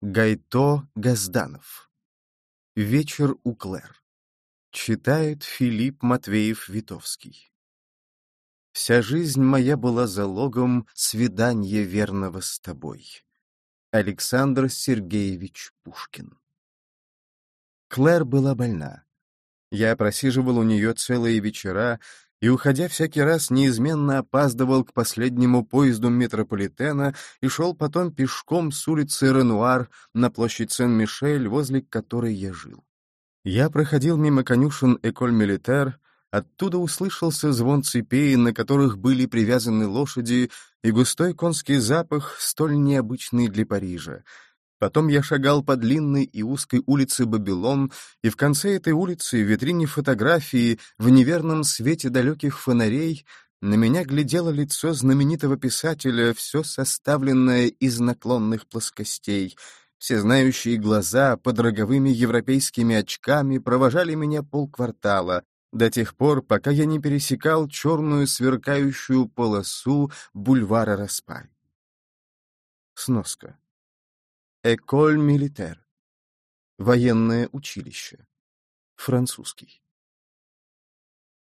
Гайто Газданов. Вечер у Клэр. Читает Филипп Матвеев-Витовский. Вся жизнь моя была залогом свидания верного с тобой. Александр Сергеевич Пушкин. Клэр была больна. Я просиживал у нее целые вечера, и, уходя всякий раз, неизменно опаздывал к последнему поезду метрополитена и шел потом пешком с улицы Ренуар на площадь Сен-Мишель, возле которой я жил. Я проходил мимо конюшен Эколь-Милитер, оттуда услышался звон цепей, на которых были привязаны лошади, и густой конский запах, столь необычный для Парижа — Потом я шагал по длинной и узкой улице Бабилон, и в конце этой улицы, в витрине фотографии, в неверном свете далеких фонарей, на меня глядело лицо знаменитого писателя, все составленное из наклонных плоскостей. Все знающие глаза под роговыми европейскими очками провожали меня полквартала, до тех пор, пока я не пересекал черную сверкающую полосу бульвара Распай. Сноска. Эколь Милитер. Военное училище. Французский.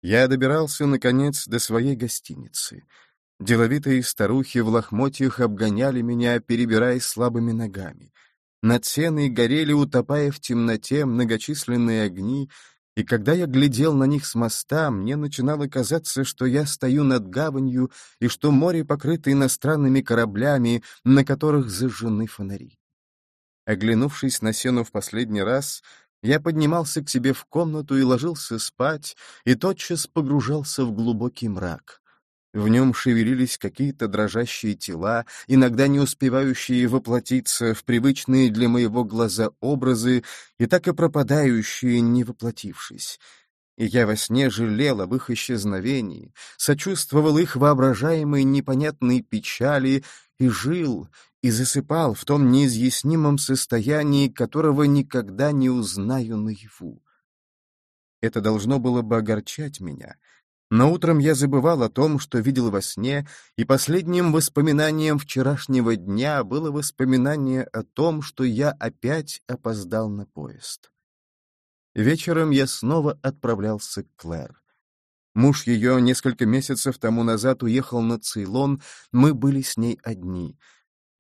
Я добирался, наконец, до своей гостиницы. Деловитые старухи в лохмотьях обгоняли меня, перебирая слабыми ногами. Над сеной горели, утопая в темноте, многочисленные огни, и когда я глядел на них с моста, мне начинало казаться, что я стою над гаванью и что море покрыто иностранными кораблями, на которых зажжены фонари. Оглянувшись на сену в последний раз, я поднимался к себе в комнату и ложился спать, и тотчас погружался в глубокий мрак. В нем шевелились какие-то дрожащие тела, иногда не успевающие воплотиться в привычные для моего глаза образы и так и пропадающие, не воплотившись. И я во сне жалел об их исчезновении, сочувствовал их воображаемой непонятной печали и жил, и засыпал в том неизъяснимом состоянии, которого никогда не узнаю наяву. Это должно было бы огорчать меня, но утром я забывал о том, что видел во сне, и последним воспоминанием вчерашнего дня было воспоминание о том, что я опять опоздал на поезд. Вечером я снова отправлялся к Клэр. Муж ее несколько месяцев тому назад уехал на Цейлон, мы были с ней одни —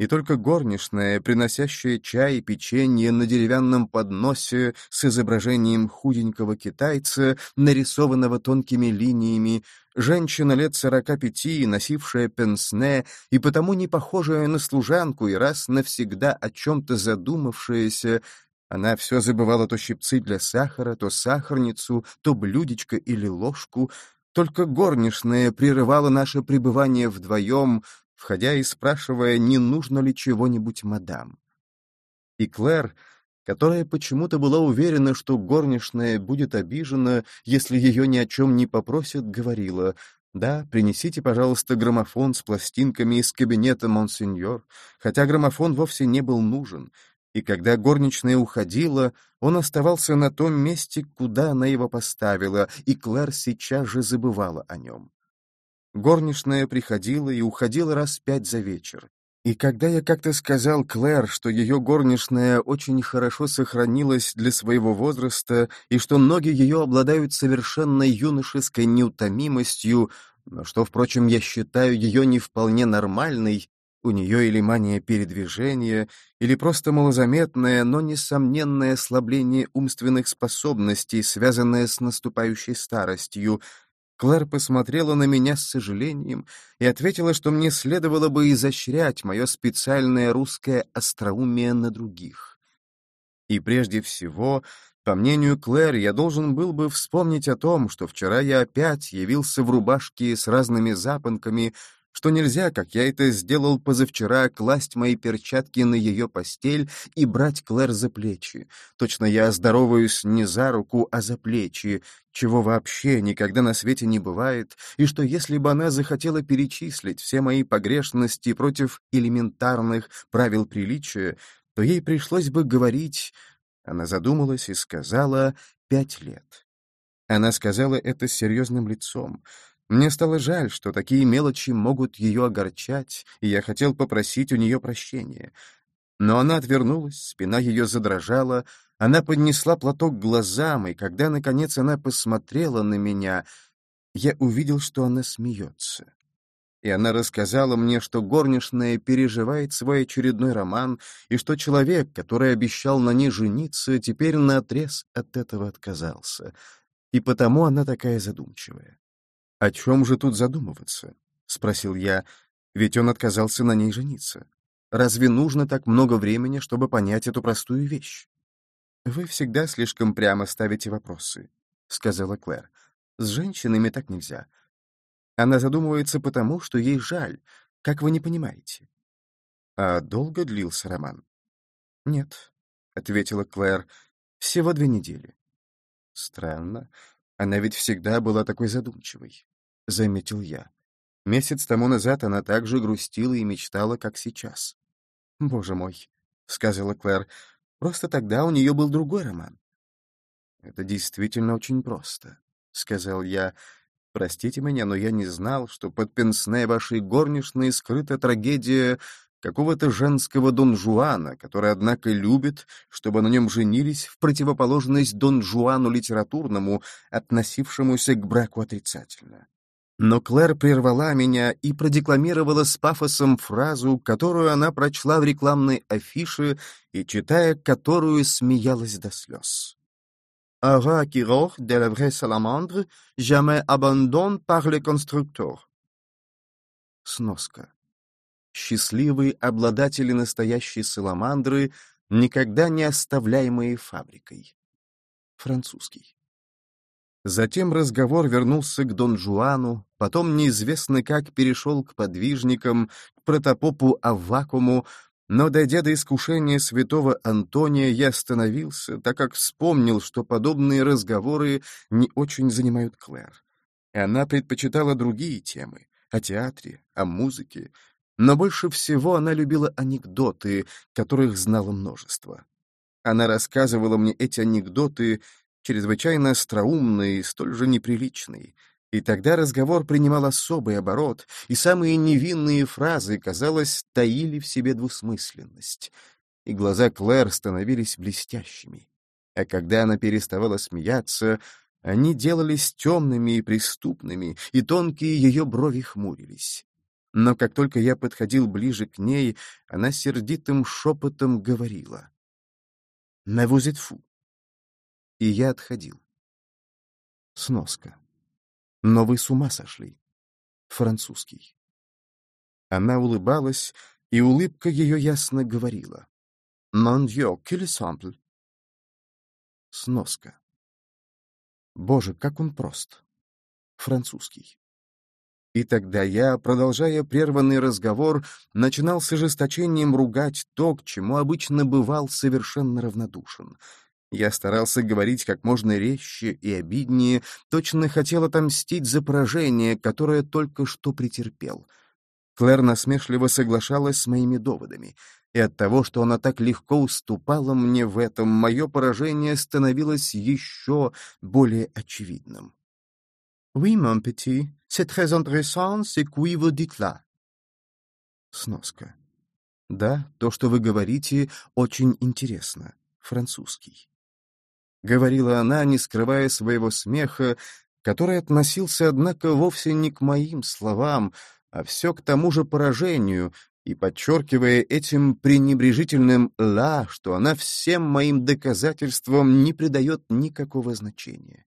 и только горничная, приносящая чай и печенье на деревянном подносе с изображением худенького китайца, нарисованного тонкими линиями, женщина лет сорока пяти, носившая пенсне и потому не похожая на служанку и раз навсегда о чем-то задумавшаяся, она все забывала то щипцы для сахара, то сахарницу, то блюдечко или ложку, только горничная прерывала наше пребывание вдвоем, входя и спрашивая, не нужно ли чего-нибудь мадам. И Клэр, которая почему-то была уверена, что горничная будет обижена, если ее ни о чем не попросят, говорила «Да, принесите, пожалуйста, граммофон с пластинками из кабинета, монсеньор», хотя граммофон вовсе не был нужен, и когда горничная уходила, он оставался на том месте, куда она его поставила, и Клэр сейчас же забывала о нем. Горничная приходила и уходила раз пять за вечер. И когда я как-то сказал Клэр, что ее горничная очень хорошо сохранилась для своего возраста и что ноги ее обладают совершенно юношеской неутомимостью, что, впрочем, я считаю ее не вполне нормальной, у нее или мания передвижения, или просто малозаметное, но несомненное ослабление умственных способностей, связанное с наступающей старостью, Клэр посмотрела на меня с сожалением и ответила, что мне следовало бы изощрять мое специальное русское остроумие на других. И прежде всего, по мнению Клэр, я должен был бы вспомнить о том, что вчера я опять явился в рубашке с разными запонками, что нельзя, как я это сделал позавчера, класть мои перчатки на ее постель и брать Клэр за плечи. Точно я здороваюсь не за руку, а за плечи, чего вообще никогда на свете не бывает, и что если бы она захотела перечислить все мои погрешности против элементарных правил приличия, то ей пришлось бы говорить... Она задумалась и сказала «пять лет». Она сказала это с серьезным лицом, мне стало жаль, что такие мелочи могут ее огорчать, и я хотел попросить у нее прощения. Но она отвернулась, спина ее задрожала, она поднесла платок к глазам, и когда, наконец, она посмотрела на меня, я увидел, что она смеется. И она рассказала мне, что горничная переживает свой очередной роман, и что человек, который обещал на ней жениться, теперь наотрез от этого отказался. И потому она такая задумчивая. «О чем же тут задумываться?» — спросил я, ведь он отказался на ней жениться. Разве нужно так много времени, чтобы понять эту простую вещь? «Вы всегда слишком прямо ставите вопросы», — сказала Клэр. «С женщинами так нельзя. Она задумывается потому, что ей жаль, как вы не понимаете». «А долго длился роман?» «Нет», — ответила Клэр, — «всего две недели». «Странно. Она ведь всегда была такой задумчивой», — заметил я. Месяц тому назад она так же грустила и мечтала, как сейчас. «Боже мой», — сказала Клэр, — «просто тогда у нее был другой роман». «Это действительно очень просто», — сказал я. «Простите меня, но я не знал, что под пенсне вашей горничной скрыта трагедия какого-то женского Дон Жуана, который, однако, любит, чтобы на нем женились в противоположность Дон Жуану литературному, относившемуся к браку отрицательно. Но Клэр прервала меня и продекламировала с пафосом фразу, которую она прочла в рекламной афише и, читая которую, смеялась до слез. «Un qui de la vraie salamandre, jamais abandonne par le constructeur». Сноска. Счастливые обладатели настоящей саламандры, никогда не оставляемые фабрикой. Французский. Затем разговор вернулся к Дон Жуану, потом неизвестно как перешел к подвижникам, к протопопу Аввакуму, но, дойдя до искушения святого Антония, я остановился, так как вспомнил, что подобные разговоры не очень занимают Клэр. Она предпочитала другие темы — о театре, о музыке, но больше всего она любила анекдоты, которых знала множество. Она рассказывала мне эти анекдоты, чрезвычайно остроумный и столь же неприличный. И тогда разговор принимал особый оборот, и самые невинные фразы, казалось, таили в себе двусмысленность. И глаза Клэр становились блестящими. А когда она переставала смеяться, они делались темными и преступными, и тонкие ее брови хмурились. Но как только я подходил ближе к ней, она сердитым шепотом говорила. «Mais vous êtes fou и я отходил. Сноска. Но вы с ума сошли. Французский. Она улыбалась, и улыбка ее ясно говорила. «Mon Dieu, quel simple!» Сноска. Боже, как он прост. Французский. И тогда я, продолжая прерванный разговор, начинал с ожесточением ругать то, к чему обычно бывал совершенно равнодушен — я старался говорить как можно резче и обиднее, точно хотел отомстить за поражение, которое только что претерпел. Клэр насмешливо соглашалась с моими доводами, и от того, что она так легко уступала мне в этом, мое поражение становилось еще более очевидным. «Oui, mon petit, c'est très intéressant ce que vous dites là». Сноска. «Да, то, что вы говорите, очень интересно. Французский». — говорила она, не скрывая своего смеха, который относился, однако, вовсе не к моим словам, а все к тому же поражению, и подчеркивая этим пренебрежительным «ла», что она всем моим доказательствам не придает никакого значения.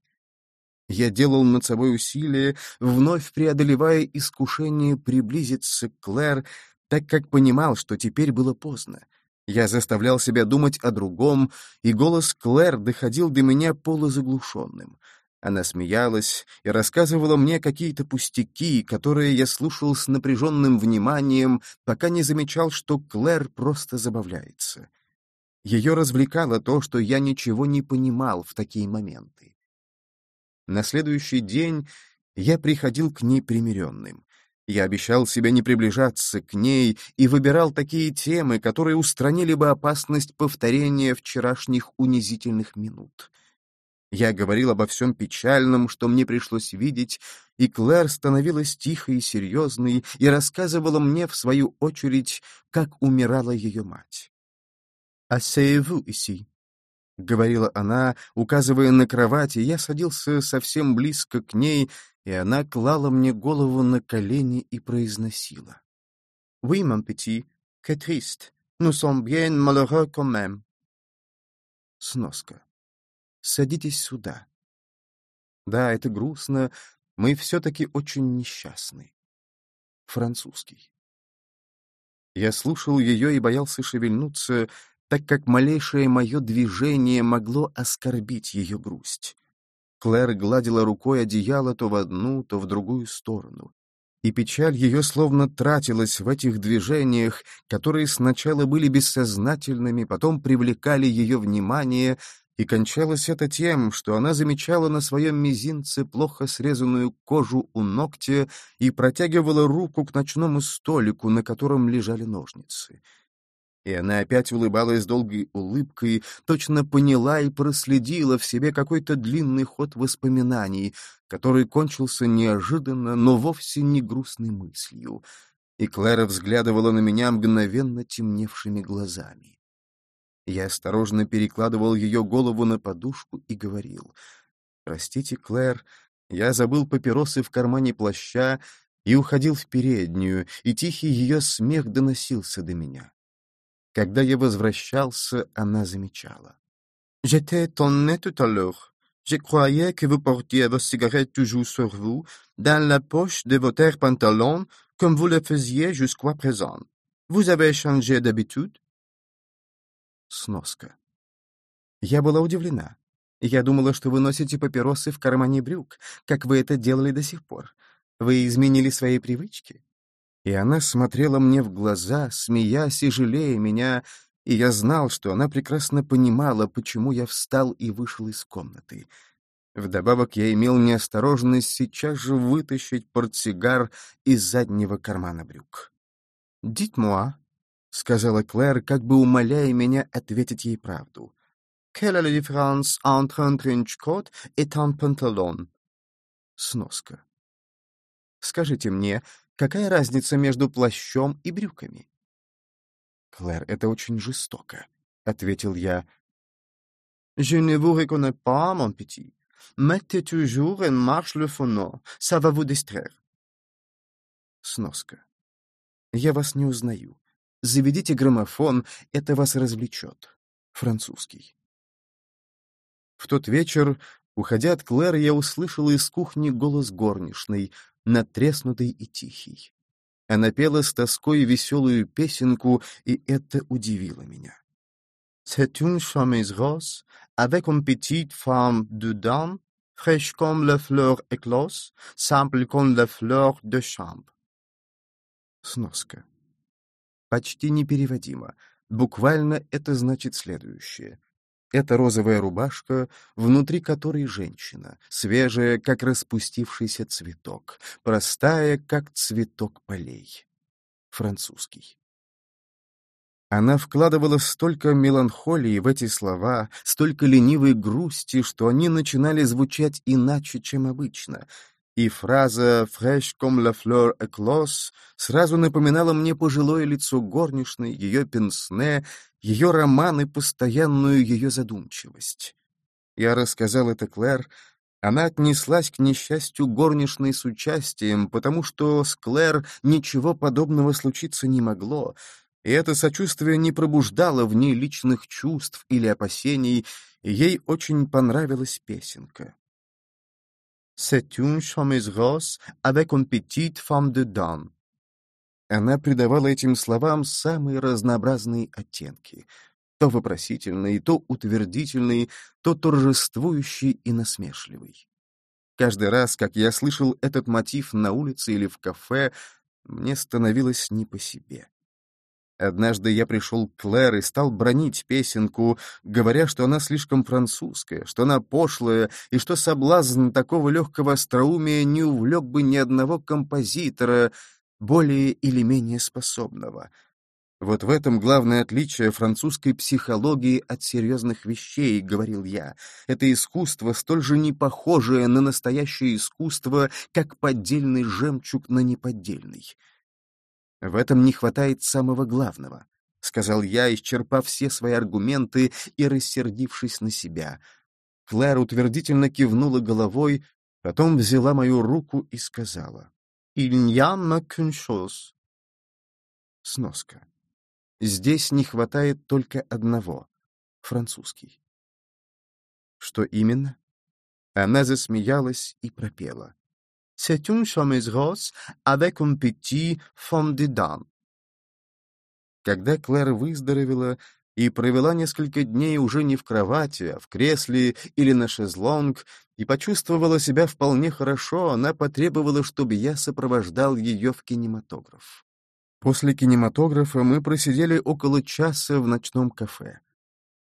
Я делал над собой усилие, вновь преодолевая искушение приблизиться к Клэр, так как понимал, что теперь было поздно. Я заставлял себя думать о другом, и голос Клэр доходил до меня полузаглушенным. Она смеялась и рассказывала мне какие-то пустяки, которые я слушал с напряженным вниманием, пока не замечал, что Клэр просто забавляется. Ее развлекало то, что я ничего не понимал в такие моменты. На следующий день я приходил к ней примиренным. Я обещал себе не приближаться к ней и выбирал такие темы, которые устранили бы опасность повторения вчерашних унизительных минут. Я говорил обо всем печальном, что мне пришлось видеть, и Клэр становилась тихой и серьезной и рассказывала мне, в свою очередь, как умирала ее мать. «Asseyez-vous ici», — говорила она, указывая на кровать, и я садился совсем близко к ней, и она клала мне голову на колени и произносила. «Oui, mon petit, que triste. Nous sommes bien malheureux quand même». Сноска. «Садитесь сюда». Да, это грустно, мы все-таки очень несчастны. Французский. Я слушал ее и боялся шевельнуться, так как малейшее мое движение могло оскорбить ее грусть. Клэр гладила рукой одеяло то в одну, то в другую сторону. И печаль ее словно тратилась в этих движениях, которые сначала были бессознательными, потом привлекали ее внимание, и кончалось это тем, что она замечала на своем мизинце плохо срезанную кожу у ногтя и протягивала руку к ночному столику, на котором лежали ножницы. И она опять улыбалась долгой улыбкой, точно поняла и проследила в себе какой-то длинный ход воспоминаний, который кончился неожиданно, но вовсе не грустной мыслью. И Клэра взглядывала на меня мгновенно темневшими глазами. Я осторожно перекладывал ее голову на подушку и говорил, «Простите, Клэр, я забыл папиросы в кармане плаща и уходил в переднюю, и тихий ее смех доносился до меня. Когда я возвращался, она замечала. «J'étais étonné tout à l'heure. Je croyais que vous portiez vos cigarettes toujours sur vous, dans la poche de votre pantalon, comme vous le faisiez jusqu'à présent. Vous avez changé d'habitude?» Сноска. Я была удивлена. Я думала, что вы носите папиросы в кармане брюк, как вы это делали до сих пор. Вы изменили свои привычки? И она смотрела мне в глаза, смеясь и жалея меня, и я знал, что она прекрасно понимала, почему я встал и вышел из комнаты. Вдобавок я имел неосторожность сейчас же вытащить портсигар из заднего кармана брюк. «Дит-муа», — сказала Клэр, как бы умоляя меня ответить ей правду. «Quelle est la différence entre un trench-coat et un pantalon?» Сноска. «Скажите мне, Какая разница между плащом и брюками? «Клэр, это очень жестоко», — ответил я. «Je ne vous reconnais pas, mon petit. Mettez toujours en marche le phono. Ça va vous distraire». Сноска. «Я вас не узнаю. Заведите граммофон, это вас развлечет». Французский. В тот вечер, уходя от Клэр, я услышал из кухни голос горничной, натреснутый и тихий. Она пела с тоской веселую песенку, и это удивило меня. C'est une chemise rose, avec une petite femme dedans, fraîche comme la fleur éclose, simple comme la fleur de chambre. Сноска. Почти непереводимо. Буквально это значит следующее. Это розовая рубашка, внутри которой женщина, свежая, как распустившийся цветок, простая, как цветок полей. Французский. Она вкладывала столько меланхолии в эти слова, столько ленивой грусти, что они начинали звучать иначе, чем обычно, и фраза «fraîche comme la fleur éclose» сразу напоминала мне пожилое лицо горничной, ее пенсне, ее роман и постоянную ее задумчивость. Я рассказал это Клэр, она отнеслась к несчастью горничной с участием, потому что с Клэр ничего подобного случиться не могло, и это сочувствие не пробуждало в ней личных чувств или опасений, и ей очень понравилась песенка. C'est une chemise rose avec une petite femme dedans. Она придавала этим словам самые разнообразные оттенки, то вопросительный, то утвердительный, то торжествующий и насмешливый. Каждый раз, как я слышал этот мотив на улице или в кафе, мне становилось не по себе. Однажды я пришел к Клэр и стал бронить песенку, говоря, что она слишком французская, что она пошлая, и что соблазн такого легкого остроумия не увлек бы ни одного композитора, более или менее способного. Вот в этом главное отличие французской психологии от серьезных вещей, говорил я. Это искусство столь же не похожее на настоящее искусство, как поддельный жемчуг на неподдельный. В этом не хватает самого главного. сказал я, исчерпав все свои аргументы и рассердившись на себя. Клэр утвердительно кивнула головой, потом взяла мою руку и сказала. «Il n'y a qu'une chose». Сноска. Здесь не хватает только одного — французский. Что именно? Она засмеялась и пропела. «C'est une chemise rose avec un petit fond dedans». Когда Клэр выздоровела и провела несколько дней уже не в кровати, а в кресле или на шезлонг, и почувствовала себя вполне хорошо, она потребовала, чтобы я сопровождал ее в кинематограф. После кинематографа мы просидели около часа в ночном кафе.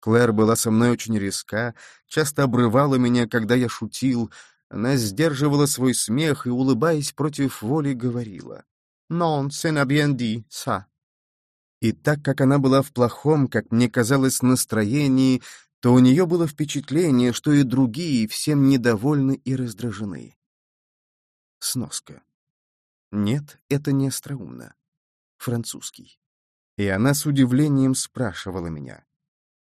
Клэр была со мной очень резка, часто обрывала меня, когда я шутил. Она сдерживала свой смех и, улыбаясь против воли, говорила. «Non, c'est n'a ça». И так как она была в плохом, как мне казалось, настроении, то у нее было впечатление, что и другие всем недовольны и раздражены. Сноска. Нет, это не остроумно. Французский. И она с удивлением спрашивала меня.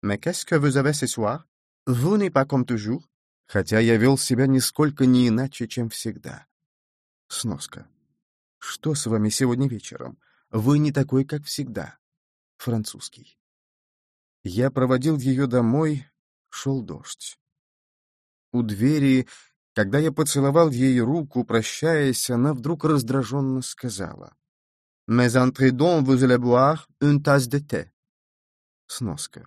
«Mais qu'est-ce que vous avez ce soir? Vous n'êtes pas comme toujours?» Хотя я вел себя нисколько не иначе, чем всегда. Сноска. «Что с вами сегодня вечером? Вы не такой, как всегда» французский. Я проводил ее домой, шел дождь. У двери, когда я поцеловал ей руку, прощаясь, она вдруг раздраженно сказала. «Mais entrez donc, vous allez boire une tasse de thé». Сноска.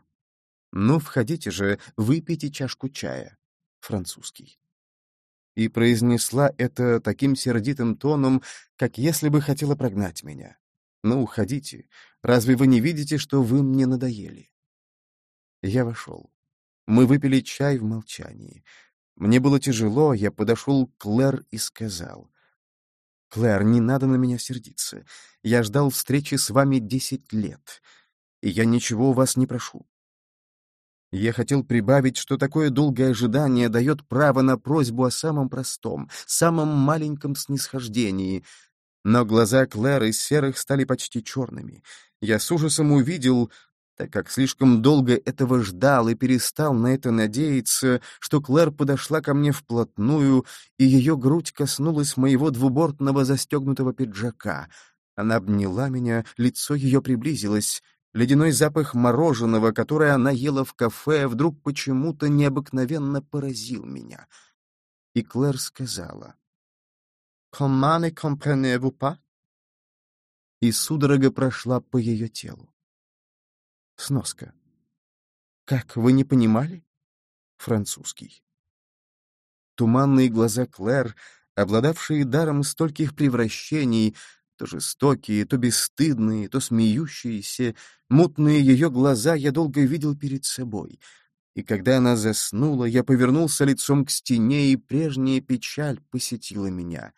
«Ну, входите же, выпейте чашку чая». Французский. И произнесла это таким сердитым тоном, как если бы хотела прогнать меня. «Ну, уходите. Разве вы не видите, что вы мне надоели?» Я вошел. Мы выпили чай в молчании. Мне было тяжело, я подошел к Клэр и сказал. «Клэр, не надо на меня сердиться. Я ждал встречи с вами десять лет, и я ничего у вас не прошу. Я хотел прибавить, что такое долгое ожидание дает право на просьбу о самом простом, самом маленьком снисхождении, но глаза Клэр из серых стали почти черными. Я с ужасом увидел, так как слишком долго этого ждал и перестал на это надеяться, что Клэр подошла ко мне вплотную, и ее грудь коснулась моего двубортного застегнутого пиджака. Она обняла меня, лицо ее приблизилось. Ледяной запах мороженого, которое она ела в кафе, вдруг почему-то необыкновенно поразил меня. И Клэр сказала — «Comment ne comprenez-vous pas?» И судорога прошла по ее телу. Сноска. «Как, вы не понимали?» Французский. Туманные глаза Клэр, обладавшие даром стольких превращений, то жестокие, то бесстыдные, то смеющиеся, мутные ее глаза я долго видел перед собой. И когда она заснула, я повернулся лицом к стене, и прежняя печаль посетила меня.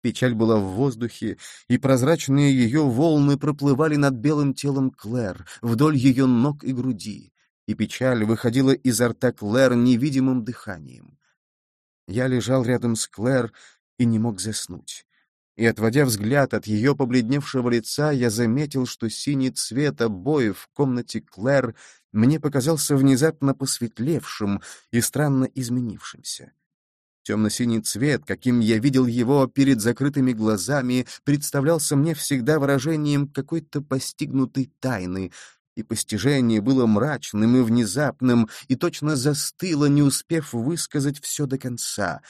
Печаль была в воздухе, и прозрачные ее волны проплывали над белым телом Клэр, вдоль ее ног и груди, и печаль выходила изо рта Клэр невидимым дыханием. Я лежал рядом с Клэр и не мог заснуть. И, отводя взгляд от ее побледневшего лица, я заметил, что синий цвет обоев в комнате Клэр мне показался внезапно посветлевшим и странно изменившимся. Темно-синий цвет, каким я видел его перед закрытыми глазами, представлялся мне всегда выражением какой-то постигнутой тайны, и постижение было мрачным и внезапным, и точно застыло, не успев высказать все до конца.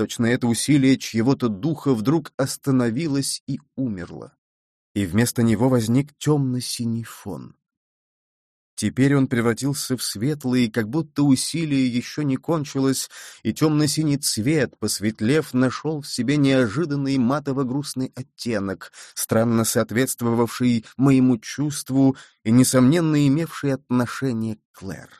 Точно это усилие чьего-то духа вдруг остановилось и умерло. И вместо него возник темно-синий фон. Теперь он превратился в светлый, как будто усилие еще не кончилось, и темно-синий цвет, посветлев, нашел в себе неожиданный матово-грустный оттенок, странно соответствовавший моему чувству и, несомненно, имевший отношение к Клэр.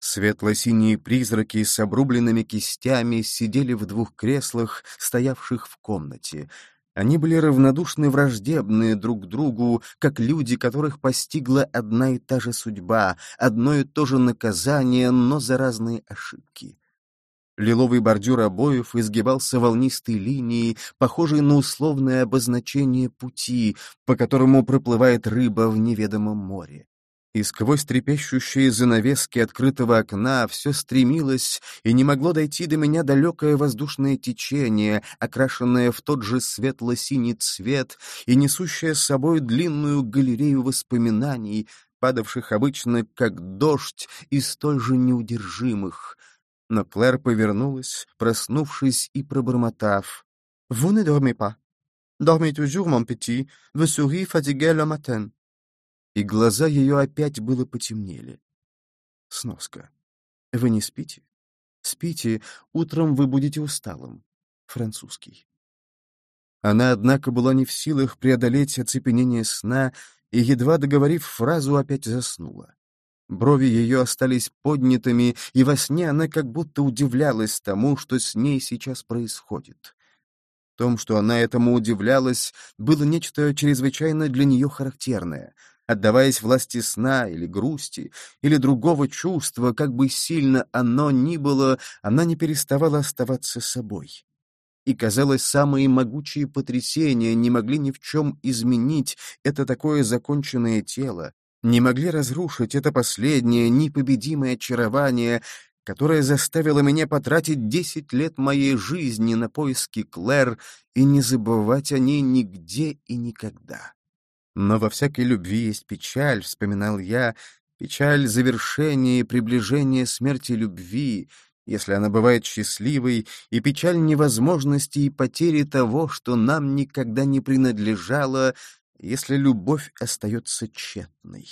Светло-синие призраки с обрубленными кистями сидели в двух креслах, стоявших в комнате — они были равнодушны враждебны друг другу, как люди, которых постигла одна и та же судьба, одно и то же наказание, но за разные ошибки. Лиловый бордюр обоев изгибался волнистой линией, похожей на условное обозначение пути, по которому проплывает рыба в неведомом море. И сквозь трепещущие занавески открытого окна все стремилось и не могло дойти до меня далекое воздушное течение, окрашенное в тот же светло-синий цвет и несущее с собой длинную галерею воспоминаний, падавших обычно как дождь и столь же неудержимых. Но Клэр повернулась, проснувшись и пробормотав. «Vous ne dormez pas. Dormez toujours, mon petit. Vous serez fatigué le matin» и глаза ее опять было потемнели. Сноска. Вы не спите? Спите, утром вы будете усталым. Французский. Она, однако, была не в силах преодолеть оцепенение сна и, едва договорив фразу, опять заснула. Брови ее остались поднятыми, и во сне она как будто удивлялась тому, что с ней сейчас происходит. В том, что она этому удивлялась, было нечто чрезвычайно для нее характерное — отдаваясь власти сна или грусти, или другого чувства, как бы сильно оно ни было, она не переставала оставаться собой. И, казалось, самые могучие потрясения не могли ни в чем изменить это такое законченное тело, не могли разрушить это последнее, непобедимое очарование, которое заставило меня потратить десять лет моей жизни на поиски Клэр и не забывать о ней нигде и никогда. Но во всякой любви есть печаль, вспоминал я, печаль завершения и приближения смерти любви, если она бывает счастливой, и печаль невозможности и потери того, что нам никогда не принадлежало, если любовь остается тщетной.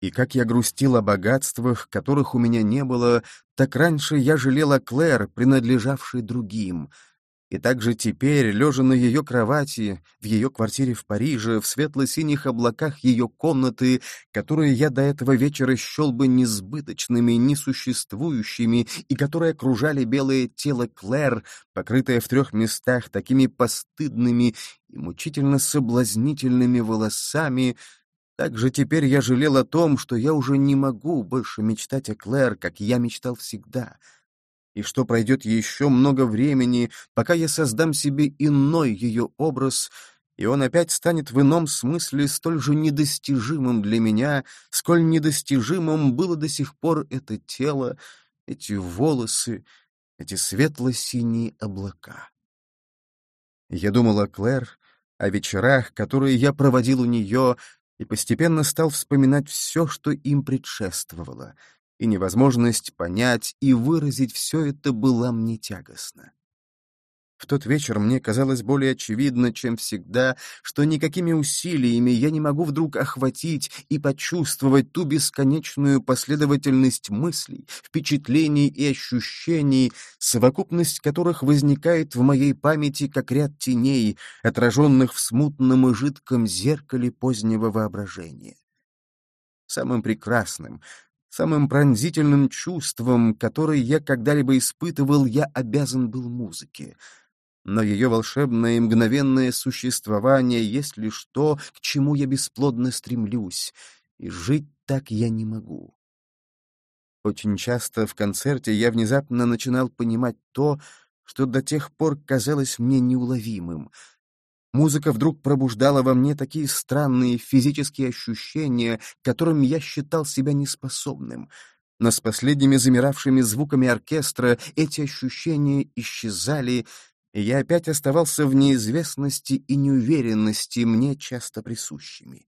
И как я грустил о богатствах, которых у меня не было, так раньше я жалел о Клэр, принадлежавшей другим — и также теперь, лежа на ее кровати, в ее квартире в Париже, в светло-синих облаках ее комнаты, которые я до этого вечера счел бы несбыточными, несуществующими, и которые окружали белое тело Клэр, покрытое в трех местах такими постыдными и мучительно соблазнительными волосами, также теперь я жалел о том, что я уже не могу больше мечтать о Клэр, как я мечтал всегда — и что пройдет еще много времени, пока я создам себе иной ее образ, и он опять станет в ином смысле столь же недостижимым для меня, сколь недостижимым было до сих пор это тело, эти волосы, эти светло-синие облака. Я думал о Клэр, о вечерах, которые я проводил у нее, и постепенно стал вспоминать все, что им предшествовало — и невозможность понять и выразить все это была мне тягостна. В тот вечер мне казалось более очевидно, чем всегда, что никакими усилиями я не могу вдруг охватить и почувствовать ту бесконечную последовательность мыслей, впечатлений и ощущений, совокупность которых возникает в моей памяти как ряд теней, отраженных в смутном и жидком зеркале позднего воображения. Самым прекрасным, Самым пронзительным чувством, которое я когда-либо испытывал, я обязан был музыке. Но ее волшебное и мгновенное существование есть лишь то, к чему я бесплодно стремлюсь, и жить так я не могу. Очень часто в концерте я внезапно начинал понимать то, что до тех пор казалось мне неуловимым — Музыка вдруг пробуждала во мне такие странные физические ощущения, которым я считал себя неспособным. Но с последними замиравшими звуками оркестра эти ощущения исчезали, и я опять оставался в неизвестности и неуверенности, мне часто присущими.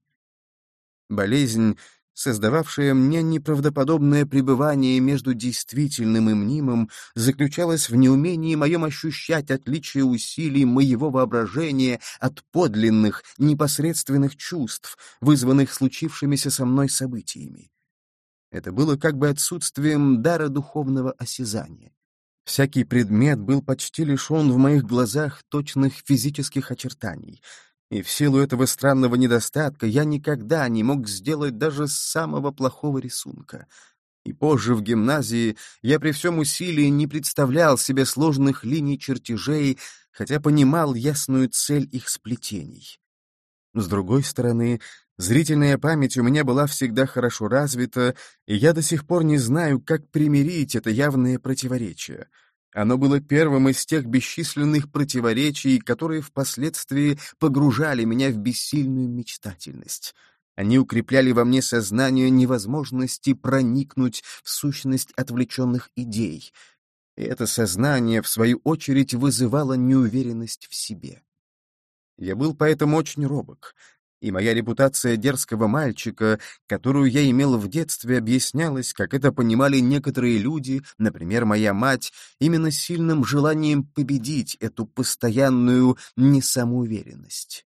Болезнь создававшее мне неправдоподобное пребывание между действительным и мнимым, заключалось в неумении моем ощущать отличие усилий моего воображения от подлинных, непосредственных чувств, вызванных случившимися со мной событиями. Это было как бы отсутствием дара духовного осязания. Всякий предмет был почти лишен в моих глазах точных физических очертаний — и в силу этого странного недостатка я никогда не мог сделать даже самого плохого рисунка. И позже в гимназии я при всем усилии не представлял себе сложных линий чертежей, хотя понимал ясную цель их сплетений. С другой стороны, зрительная память у меня была всегда хорошо развита, и я до сих пор не знаю, как примирить это явное противоречие — оно было первым из тех бесчисленных противоречий, которые впоследствии погружали меня в бессильную мечтательность. Они укрепляли во мне сознание невозможности проникнуть в сущность отвлеченных идей. И это сознание, в свою очередь, вызывало неуверенность в себе. Я был поэтому очень робок, и моя репутация дерзкого мальчика, которую я имел в детстве, объяснялась, как это понимали некоторые люди, например, моя мать, именно сильным желанием победить эту постоянную несамоуверенность.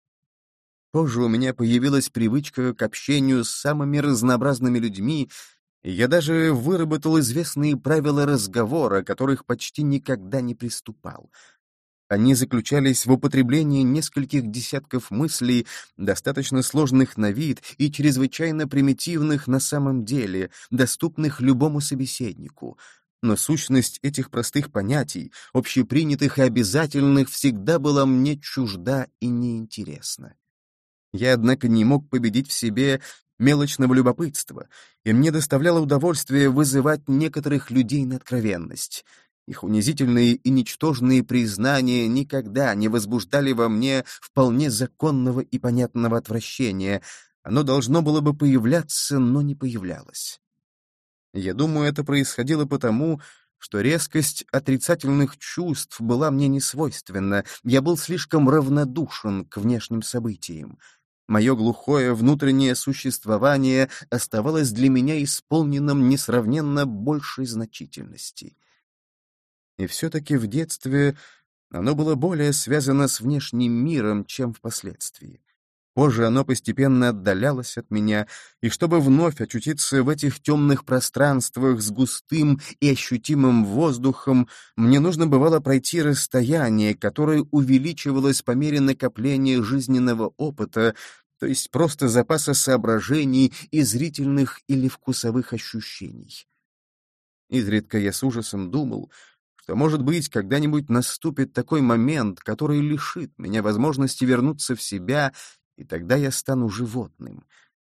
Позже у меня появилась привычка к общению с самыми разнообразными людьми, я даже выработал известные правила разговора, которых почти никогда не приступал — они заключались в употреблении нескольких десятков мыслей, достаточно сложных на вид и чрезвычайно примитивных на самом деле, доступных любому собеседнику. Но сущность этих простых понятий, общепринятых и обязательных, всегда была мне чужда и неинтересна. Я, однако, не мог победить в себе мелочного любопытства, и мне доставляло удовольствие вызывать некоторых людей на откровенность — их унизительные и ничтожные признания никогда не возбуждали во мне вполне законного и понятного отвращения. Оно должно было бы появляться, но не появлялось. Я думаю, это происходило потому, что резкость отрицательных чувств была мне не свойственна, я был слишком равнодушен к внешним событиям. Мое глухое внутреннее существование оставалось для меня исполненным несравненно большей значительности. И все-таки в детстве оно было более связано с внешним миром, чем впоследствии. Позже оно постепенно отдалялось от меня, и чтобы вновь очутиться в этих темных пространствах с густым и ощутимым воздухом, мне нужно бывало пройти расстояние, которое увеличивалось по мере накопления жизненного опыта, то есть просто запаса соображений и зрительных или вкусовых ощущений. Изредка я с ужасом думал, что, может быть, когда-нибудь наступит такой момент, который лишит меня возможности вернуться в себя, и тогда я стану животным.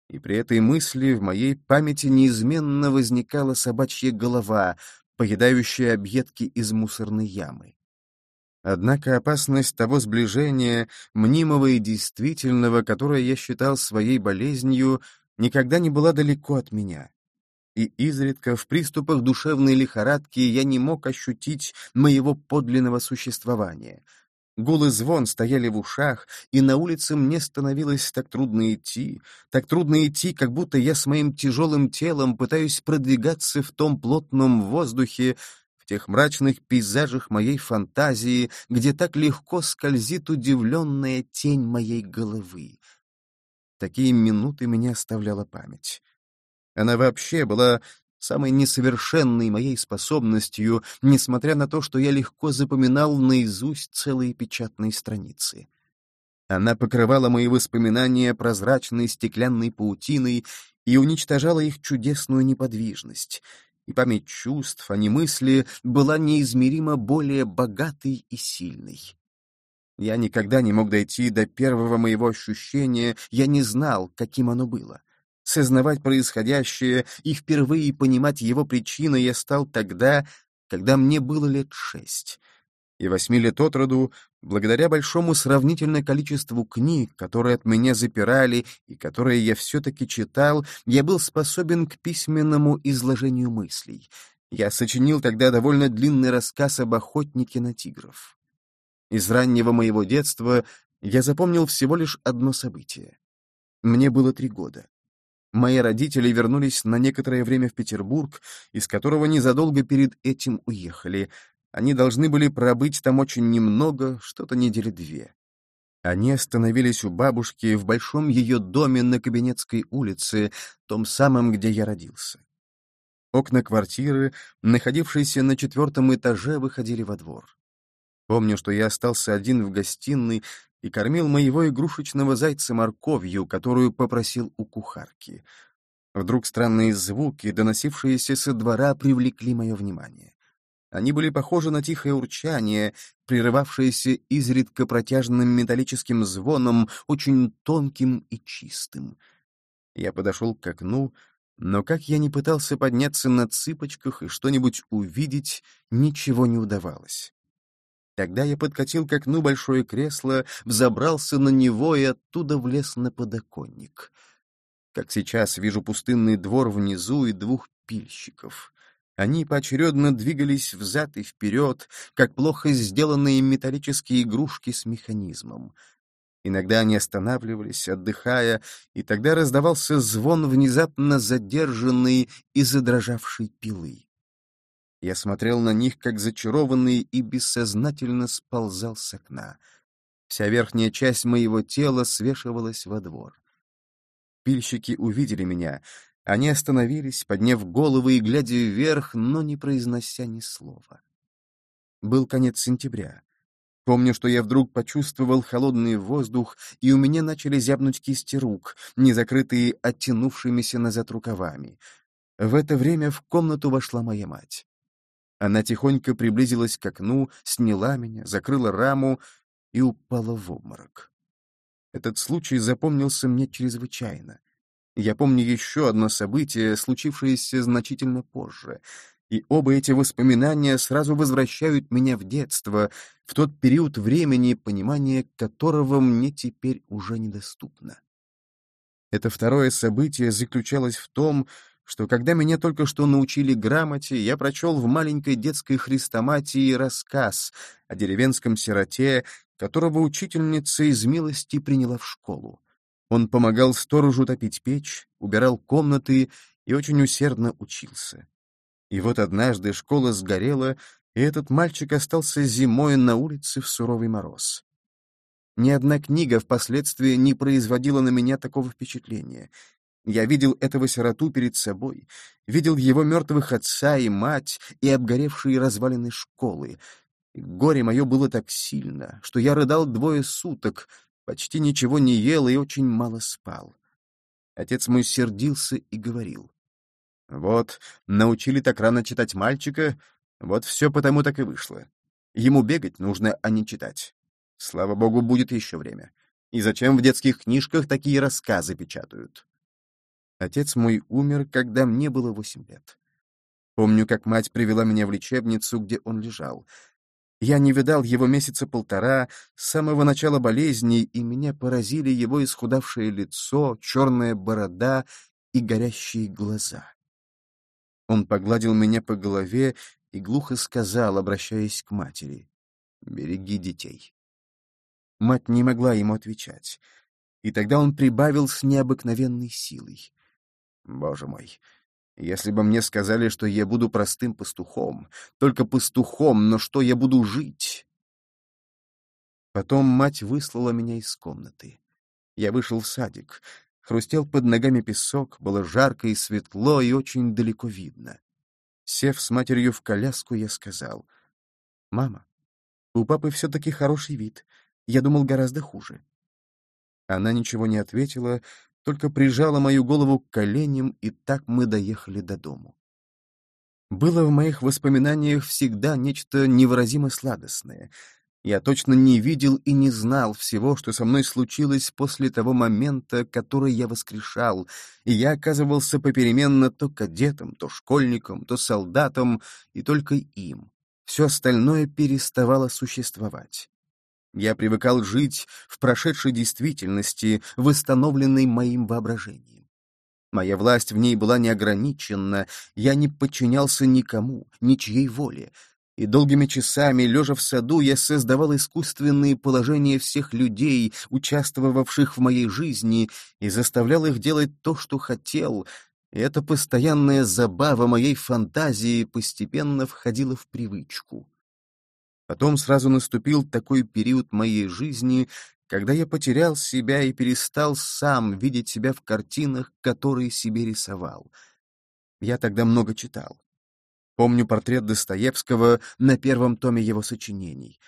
И при этой мысли в моей памяти неизменно возникала собачья голова, поедающая объедки из мусорной ямы. Однако опасность того сближения, мнимого и действительного, которое я считал своей болезнью, никогда не была далеко от меня и изредка в приступах душевной лихорадки я не мог ощутить моего подлинного существования. Гул и звон стояли в ушах, и на улице мне становилось так трудно идти, так трудно идти, как будто я с моим тяжелым телом пытаюсь продвигаться в том плотном воздухе, в тех мрачных пейзажах моей фантазии, где так легко скользит удивленная тень моей головы. Такие минуты меня оставляла память. Она вообще была самой несовершенной моей способностью, несмотря на то, что я легко запоминал наизусть целые печатные страницы. Она покрывала мои воспоминания прозрачной стеклянной паутиной и уничтожала их чудесную неподвижность, и память чувств, а не мысли, была неизмеримо более богатой и сильной. Я никогда не мог дойти до первого моего ощущения, я не знал, каким оно было — Сознавать происходящее и впервые понимать его причины я стал тогда, когда мне было лет шесть. И восьми лет от роду, благодаря большому сравнительно количеству книг, которые от меня запирали и которые я все-таки читал, я был способен к письменному изложению мыслей. Я сочинил тогда довольно длинный рассказ об охотнике на тигров. Из раннего моего детства я запомнил всего лишь одно событие. Мне было три года. Мои родители вернулись на некоторое время в Петербург, из которого незадолго перед этим уехали. Они должны были пробыть там очень немного, что-то недели две. Они остановились у бабушки в большом ее доме на Кабинетской улице, том самом, где я родился. Окна квартиры, находившиеся на четвертом этаже, выходили во двор. Помню, что я остался один в гостиной и кормил моего игрушечного зайца морковью, которую попросил у кухарки. Вдруг странные звуки, доносившиеся со двора, привлекли мое внимание. Они были похожи на тихое урчание, прерывавшееся изредка протяжным металлическим звоном, очень тонким и чистым. Я подошел к окну, но как я не пытался подняться на цыпочках и что-нибудь увидеть, ничего не удавалось. Тогда я подкатил к окну большое кресло, взобрался на него и оттуда влез на подоконник. как сейчас вижу пустынный двор внизу и двух пильщиков. Они поочередно двигались взад и вперед, как плохо сделанные металлические игрушки с механизмом. Иногда они останавливались, отдыхая, и тогда раздавался звон внезапно задержанной и задрожавшей пилы. Я смотрел на них, как зачарованный, и бессознательно сползал с окна. Вся верхняя часть моего тела свешивалась во двор. Пильщики увидели меня. Они остановились, подняв головы и глядя вверх, но не произнося ни слова. Был конец сентября. Помню, что я вдруг почувствовал холодный воздух, и у меня начали зябнуть кисти рук, не закрытые оттянувшимися назад рукавами. В это время в комнату вошла моя мать. Она тихонько приблизилась к окну, сняла меня, закрыла раму и упала в обморок. Этот случай запомнился мне чрезвычайно. Я помню еще одно событие, случившееся значительно позже, и оба эти воспоминания сразу возвращают меня в детство, в тот период времени, понимание которого мне теперь уже недоступно. Это второе событие заключалось в том, что когда меня только что научили грамоте, я прочел в маленькой детской хрестоматии рассказ о деревенском сироте, которого учительница из милости приняла в школу. Он помогал сторожу топить печь, убирал комнаты и очень усердно учился. И вот однажды школа сгорела, и этот мальчик остался зимой на улице в суровый мороз. Ни одна книга впоследствии не производила на меня такого впечатления, я видел этого сироту перед собой, видел его мертвых отца и мать и обгоревшие развалины школы. Горе мое было так сильно, что я рыдал двое суток, почти ничего не ел и очень мало спал. Отец мой сердился и говорил. «Вот, научили так рано читать мальчика, вот все потому так и вышло. Ему бегать нужно, а не читать. Слава богу, будет еще время. И зачем в детских книжках такие рассказы печатают?» Отец мой умер, когда мне было восемь лет. Помню, как мать привела меня в лечебницу, где он лежал. Я не видал его месяца полтора, с самого начала болезни, и меня поразили его исхудавшее лицо, черная борода и горящие глаза. Он погладил меня по голове и глухо сказал, обращаясь к матери, «Береги детей». Мать не могла ему отвечать, и тогда он прибавил с необыкновенной силой. Боже мой, если бы мне сказали, что я буду простым пастухом, только пастухом, но что я буду жить? Потом мать выслала меня из комнаты. Я вышел в садик. Хрустел под ногами песок, было жарко и светло, и очень далеко видно. Сев с матерью в коляску, я сказал, «Мама, у папы все-таки хороший вид. Я думал гораздо хуже». Она ничего не ответила, только прижала мою голову к коленям, и так мы доехали до дому. Было в моих воспоминаниях всегда нечто невыразимо сладостное. Я точно не видел и не знал всего, что со мной случилось после того момента, который я воскрешал, и я оказывался попеременно то кадетом, то школьником, то солдатом, и только им. Все остальное переставало существовать. Я привыкал жить в прошедшей действительности, восстановленной моим воображением. Моя власть в ней была неограничена, я не подчинялся никому, ничьей воле, и долгими часами, лежа в саду, я создавал искусственные положения всех людей, участвовавших в моей жизни, и заставлял их делать то, что хотел, и эта постоянная забава моей фантазии постепенно входила в привычку. Потом сразу наступил такой период моей жизни, когда я потерял себя и перестал сам видеть себя в картинах, которые себе рисовал. Я тогда много читал. Помню портрет Достоевского на первом томе его сочинений.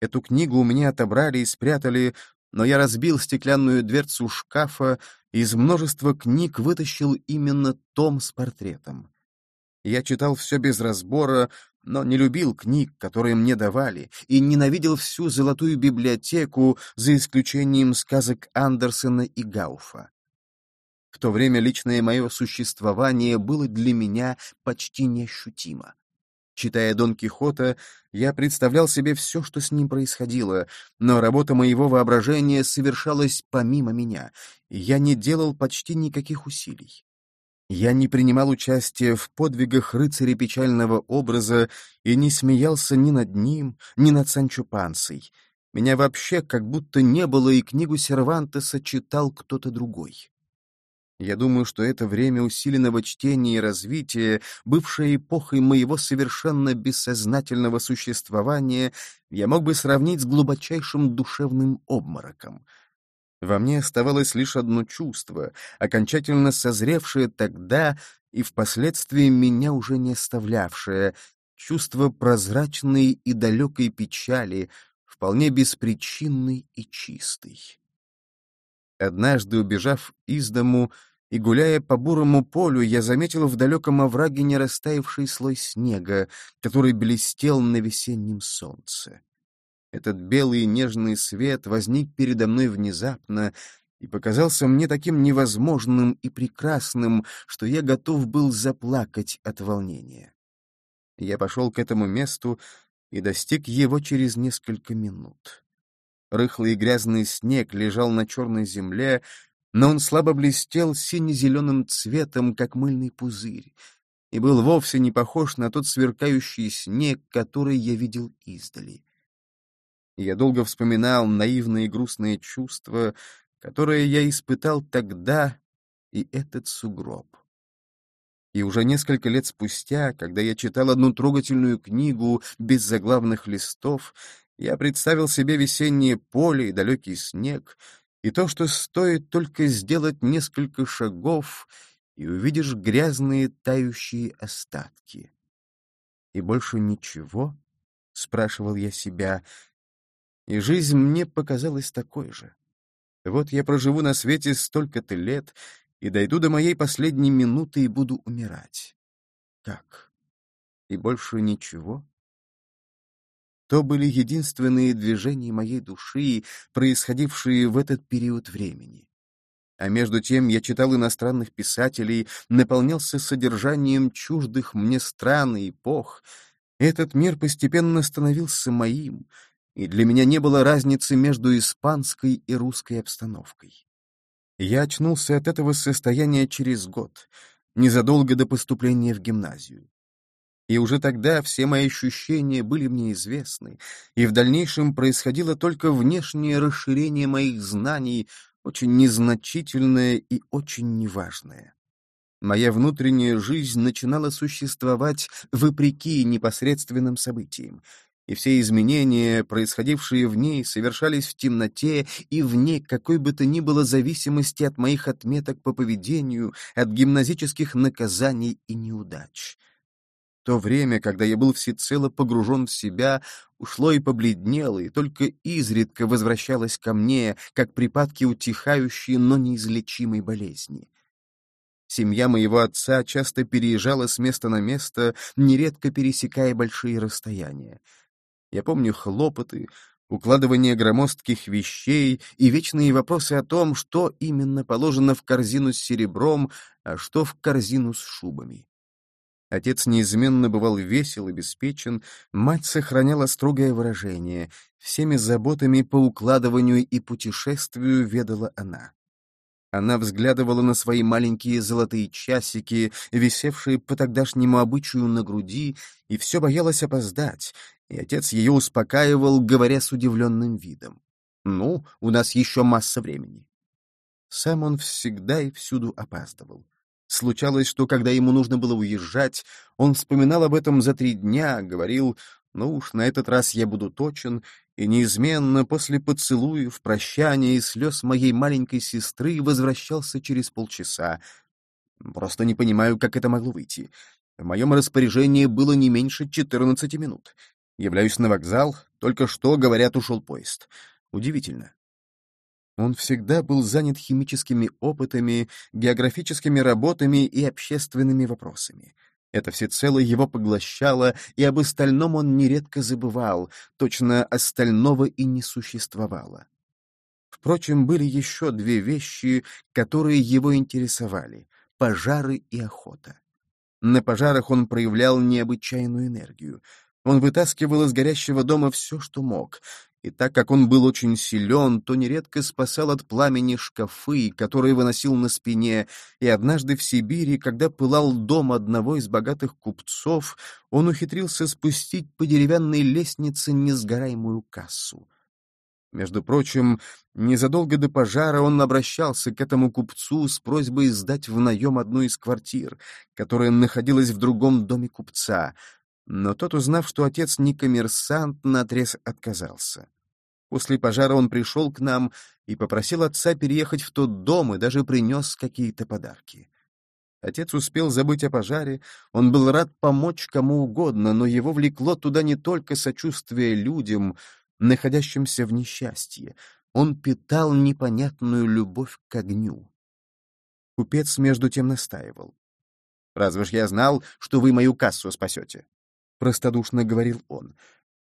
Эту книгу у меня отобрали и спрятали, но я разбил стеклянную дверцу шкафа и из множества книг вытащил именно том с портретом. Я читал все без разбора, но не любил книг, которые мне давали, и ненавидел всю золотую библиотеку, за исключением сказок Андерсена и Гауфа. В то время личное мое существование было для меня почти неощутимо. Читая Дон Кихота, я представлял себе все, что с ним происходило, но работа моего воображения совершалась помимо меня, и я не делал почти никаких усилий. Я не принимал участия в подвигах рыцаря печального образа и не смеялся ни над ним, ни над Санчо Пансой. Меня вообще как будто не было, и книгу Сервантеса читал кто-то другой. Я думаю, что это время усиленного чтения и развития, бывшей эпохой моего совершенно бессознательного существования, я мог бы сравнить с глубочайшим душевным обмороком — во мне оставалось лишь одно чувство, окончательно созревшее тогда и впоследствии меня уже не оставлявшее, чувство прозрачной и далекой печали, вполне беспричинной и чистой. Однажды, убежав из дому и гуляя по бурому полю, я заметил в далеком овраге не растаявший слой снега, который блестел на весеннем солнце. Этот белый нежный свет возник передо мной внезапно и показался мне таким невозможным и прекрасным, что я готов был заплакать от волнения. Я пошел к этому месту и достиг его через несколько минут. Рыхлый и грязный снег лежал на черной земле, но он слабо блестел сине-зеленым цветом, как мыльный пузырь, и был вовсе не похож на тот сверкающий снег, который я видел издали. Я долго вспоминал наивные и грустные чувства, которые я испытал тогда, и этот сугроб. И уже несколько лет спустя, когда я читал одну трогательную книгу без заглавных листов, я представил себе весеннее поле и далекий снег, и то, что стоит только сделать несколько шагов, и увидишь грязные тающие остатки. «И больше ничего?» — спрашивал я себя, и жизнь мне показалась такой же. Вот я проживу на свете столько-то лет и дойду до моей последней минуты и буду умирать. Как? И больше ничего? То были единственные движения моей души, происходившие в этот период времени. А между тем я читал иностранных писателей, наполнялся содержанием чуждых мне стран и эпох. Этот мир постепенно становился моим, и для меня не было разницы между испанской и русской обстановкой. Я очнулся от этого состояния через год, незадолго до поступления в гимназию. И уже тогда все мои ощущения были мне известны, и в дальнейшем происходило только внешнее расширение моих знаний, очень незначительное и очень неважное. Моя внутренняя жизнь начинала существовать вопреки непосредственным событиям, и все изменения, происходившие в ней, совершались в темноте и вне какой бы то ни было зависимости от моих отметок по поведению, от гимназических наказаний и неудач. То время, когда я был всецело погружен в себя, ушло и побледнело, и только изредка возвращалось ко мне, как припадки утихающей, но неизлечимой болезни. Семья моего отца часто переезжала с места на место, нередко пересекая большие расстояния. Я помню хлопоты, укладывание громоздких вещей и вечные вопросы о том, что именно положено в корзину с серебром, а что в корзину с шубами. Отец неизменно бывал весел, обеспечен, мать сохраняла строгое выражение, всеми заботами по укладыванию и путешествию ведала она. Она взглядывала на свои маленькие золотые часики, висевшие по тогдашнему обычаю на груди, и все боялась опоздать, и отец ее успокаивал, говоря с удивленным видом. «Ну, у нас еще масса времени». Сам он всегда и всюду опаздывал. Случалось, что, когда ему нужно было уезжать, он вспоминал об этом за три дня, говорил, «Ну уж, на этот раз я буду точен», и неизменно после поцелуев, прощания и слез моей маленькой сестры возвращался через полчаса. Просто не понимаю, как это могло выйти. В моем распоряжении было не меньше четырнадцати минут. Являюсь на вокзал, только что, говорят, ушел поезд. Удивительно. Он всегда был занят химическими опытами, географическими работами и общественными вопросами. Это всецело его поглощало, и об остальном он нередко забывал, точно остального и не существовало. Впрочем, были еще две вещи, которые его интересовали — пожары и охота. На пожарах он проявлял необычайную энергию. Он вытаскивал из горящего дома все, что мог, и так как он был очень силен, то нередко спасал от пламени шкафы, которые выносил на спине, и однажды в Сибири, когда пылал дом одного из богатых купцов, он ухитрился спустить по деревянной лестнице несгораемую кассу. Между прочим, незадолго до пожара он обращался к этому купцу с просьбой сдать в наем одну из квартир, которая находилась в другом доме купца, но тот, узнав, что отец не коммерсант, наотрез отказался. После пожара он пришел к нам и попросил отца переехать в тот дом и даже принес какие-то подарки. Отец успел забыть о пожаре, он был рад помочь кому угодно, но его влекло туда не только сочувствие людям, находящимся в несчастье. Он питал непонятную любовь к огню. Купец между тем настаивал. «Разве ж я знал, что вы мою кассу спасете?» — простодушно говорил он.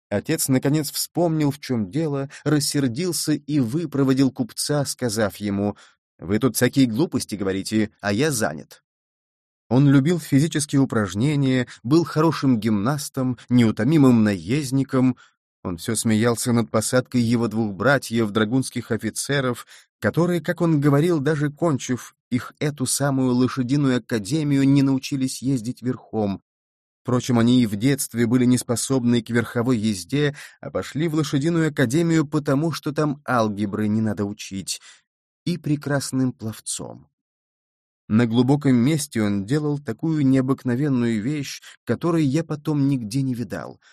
Отец, наконец, вспомнил, в чем дело, рассердился и выпроводил купца, сказав ему, «Вы тут всякие глупости говорите, а я занят». Он любил физические упражнения, был хорошим гимнастом, неутомимым наездником, он все смеялся над посадкой его двух братьев, драгунских офицеров, которые, как он говорил, даже кончив их эту самую лошадиную академию, не научились ездить верхом. Впрочем, они и в детстве были неспособны к верховой езде, а пошли в лошадиную академию потому, что там алгебры не надо учить, и прекрасным пловцом. На глубоком месте он делал такую необыкновенную вещь, которой я потом нигде не видал —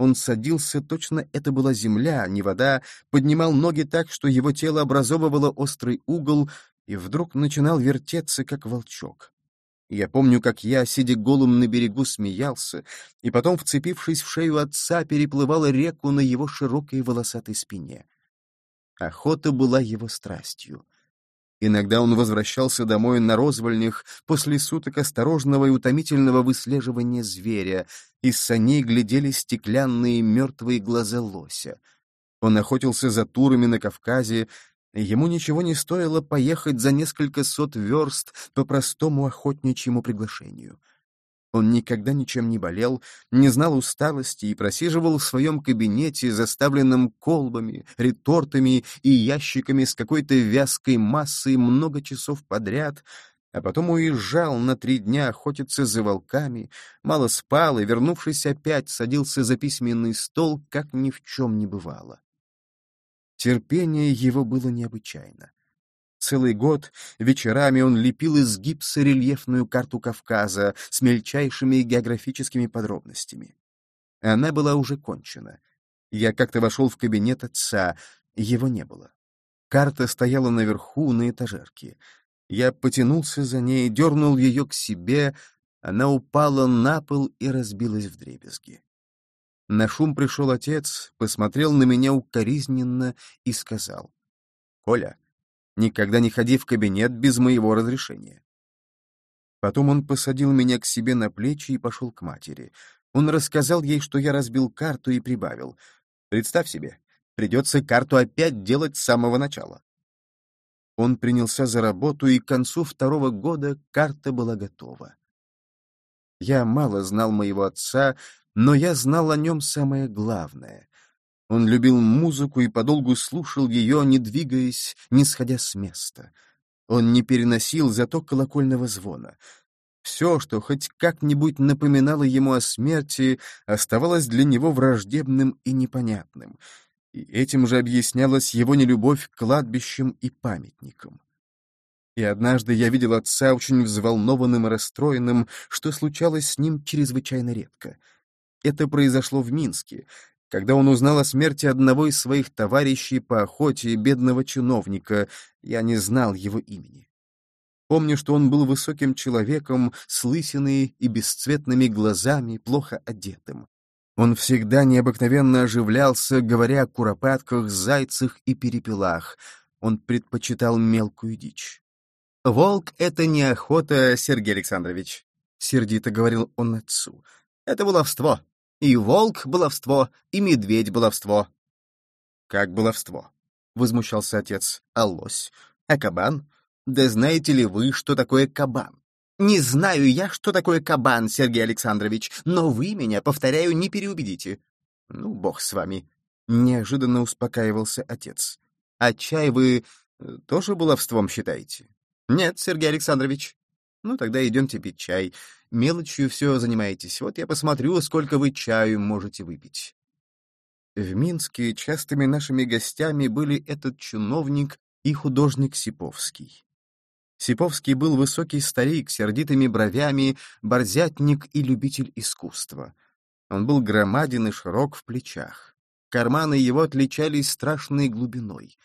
он садился, точно это была земля, а не вода, поднимал ноги так, что его тело образовывало острый угол, и вдруг начинал вертеться, как волчок. Я помню, как я, сидя голым на берегу, смеялся, и потом, вцепившись в шею отца, переплывал реку на его широкой волосатой спине. Охота была его страстью. Иногда он возвращался домой на розвольнях после суток осторожного и утомительного выслеживания зверя. Из саней глядели стеклянные мертвые глаза лося. Он охотился за турами на Кавказе, ему ничего не стоило поехать за несколько сот верст по простому охотничьему приглашению. Он никогда ничем не болел, не знал усталости и просиживал в своем кабинете, заставленном колбами, ретортами и ящиками с какой-то вязкой массой много часов подряд, а потом уезжал на три дня охотиться за волками, мало спал и, вернувшись опять, садился за письменный стол, как ни в чем не бывало. Терпение его было необычайно. Целый год вечерами он лепил из гипса рельефную карту Кавказа с мельчайшими географическими подробностями. Она была уже кончена. Я как-то вошел в кабинет отца, его не было. Карта стояла наверху на этажерке. Я потянулся за ней, дернул ее к себе, она упала на пол и разбилась в дребезги. На шум пришел отец, посмотрел на меня укоризненно и сказал. — Коля, Никогда не ходи в кабинет без моего разрешения. Потом он посадил меня к себе на плечи и пошел к матери. Он рассказал ей, что я разбил карту и прибавил. Представь себе, придется карту опять делать с самого начала. Он принялся за работу, и к концу второго года карта была готова. Я мало знал моего отца, но я знал о нем самое главное. Он любил музыку и подолгу слушал ее, не двигаясь, не сходя с места. Он не переносил зато колокольного звона. Все, что хоть как-нибудь напоминало ему о смерти, оставалось для него враждебным и непонятным. И этим же объяснялась его нелюбовь к кладбищам и памятникам. И однажды я видел отца очень взволнованным и расстроенным, что случалось с ним чрезвычайно редко. Это произошло в Минске, когда он узнал о смерти одного из своих товарищей по охоте, бедного чиновника, я не знал его имени. Помню, что он был высоким человеком, с лысиной и бесцветными глазами, плохо одетым. Он всегда необыкновенно оживлялся, говоря о куропатках, зайцах и перепелах. Он предпочитал мелкую дичь. «Волк — это не охота, Сергей Александрович», — сердито говорил он отцу. «Это баловство. И волк — баловство, и медведь — баловство. — Как баловство? — возмущался отец. — А лось? А кабан? Да знаете ли вы, что такое кабан? Не знаю я, что такое кабан, Сергей Александрович, но вы меня, повторяю, не переубедите. Ну, бог с вами. Неожиданно успокаивался отец. А чай вы э, тоже баловством считаете? Нет, Сергей Александрович. Ну, тогда идемте пить чай. Мелочью все занимаетесь. Вот я посмотрю, сколько вы чаю можете выпить. В Минске частыми нашими гостями были этот чиновник и художник Сиповский. Сиповский был высокий старик сердитыми бровями, борзятник и любитель искусства. Он был громаден и широк в плечах. Карманы его отличались страшной глубиной.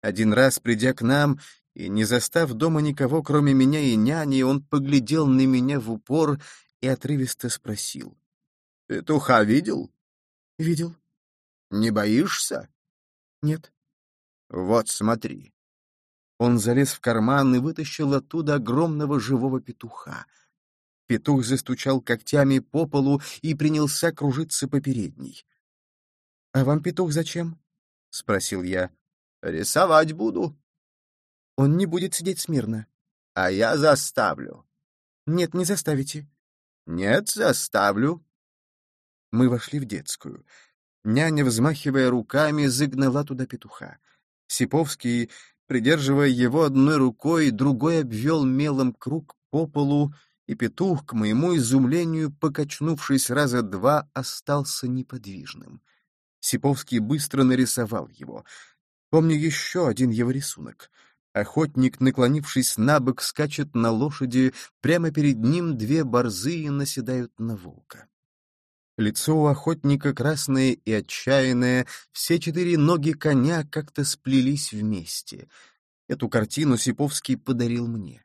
Один раз, придя к нам и не застав дома никого, кроме меня и няни, он поглядел на меня в упор и отрывисто спросил. — Петуха видел? — Видел. — Не боишься? — Нет. — Вот смотри. Он залез в карман и вытащил оттуда огромного живого петуха. Петух застучал когтями по полу и принялся кружиться по передней. — А вам петух зачем? — спросил я. — Рисовать буду. — Он не будет сидеть смирно. — А я заставлю. — Нет, не заставите. — Нет, заставлю. Мы вошли в детскую. Няня, взмахивая руками, загнала туда петуха. Сиповский Придерживая его одной рукой, другой обвел мелом круг по полу, и петух, к моему изумлению, покачнувшись раза два, остался неподвижным. Сиповский быстро нарисовал его. Помню еще один его рисунок. Охотник, наклонившись на бок, скачет на лошади, прямо перед ним две борзые наседают на волка. Лицо у охотника красное и отчаянное, все четыре ноги коня как-то сплелись вместе. Эту картину Сиповский подарил мне.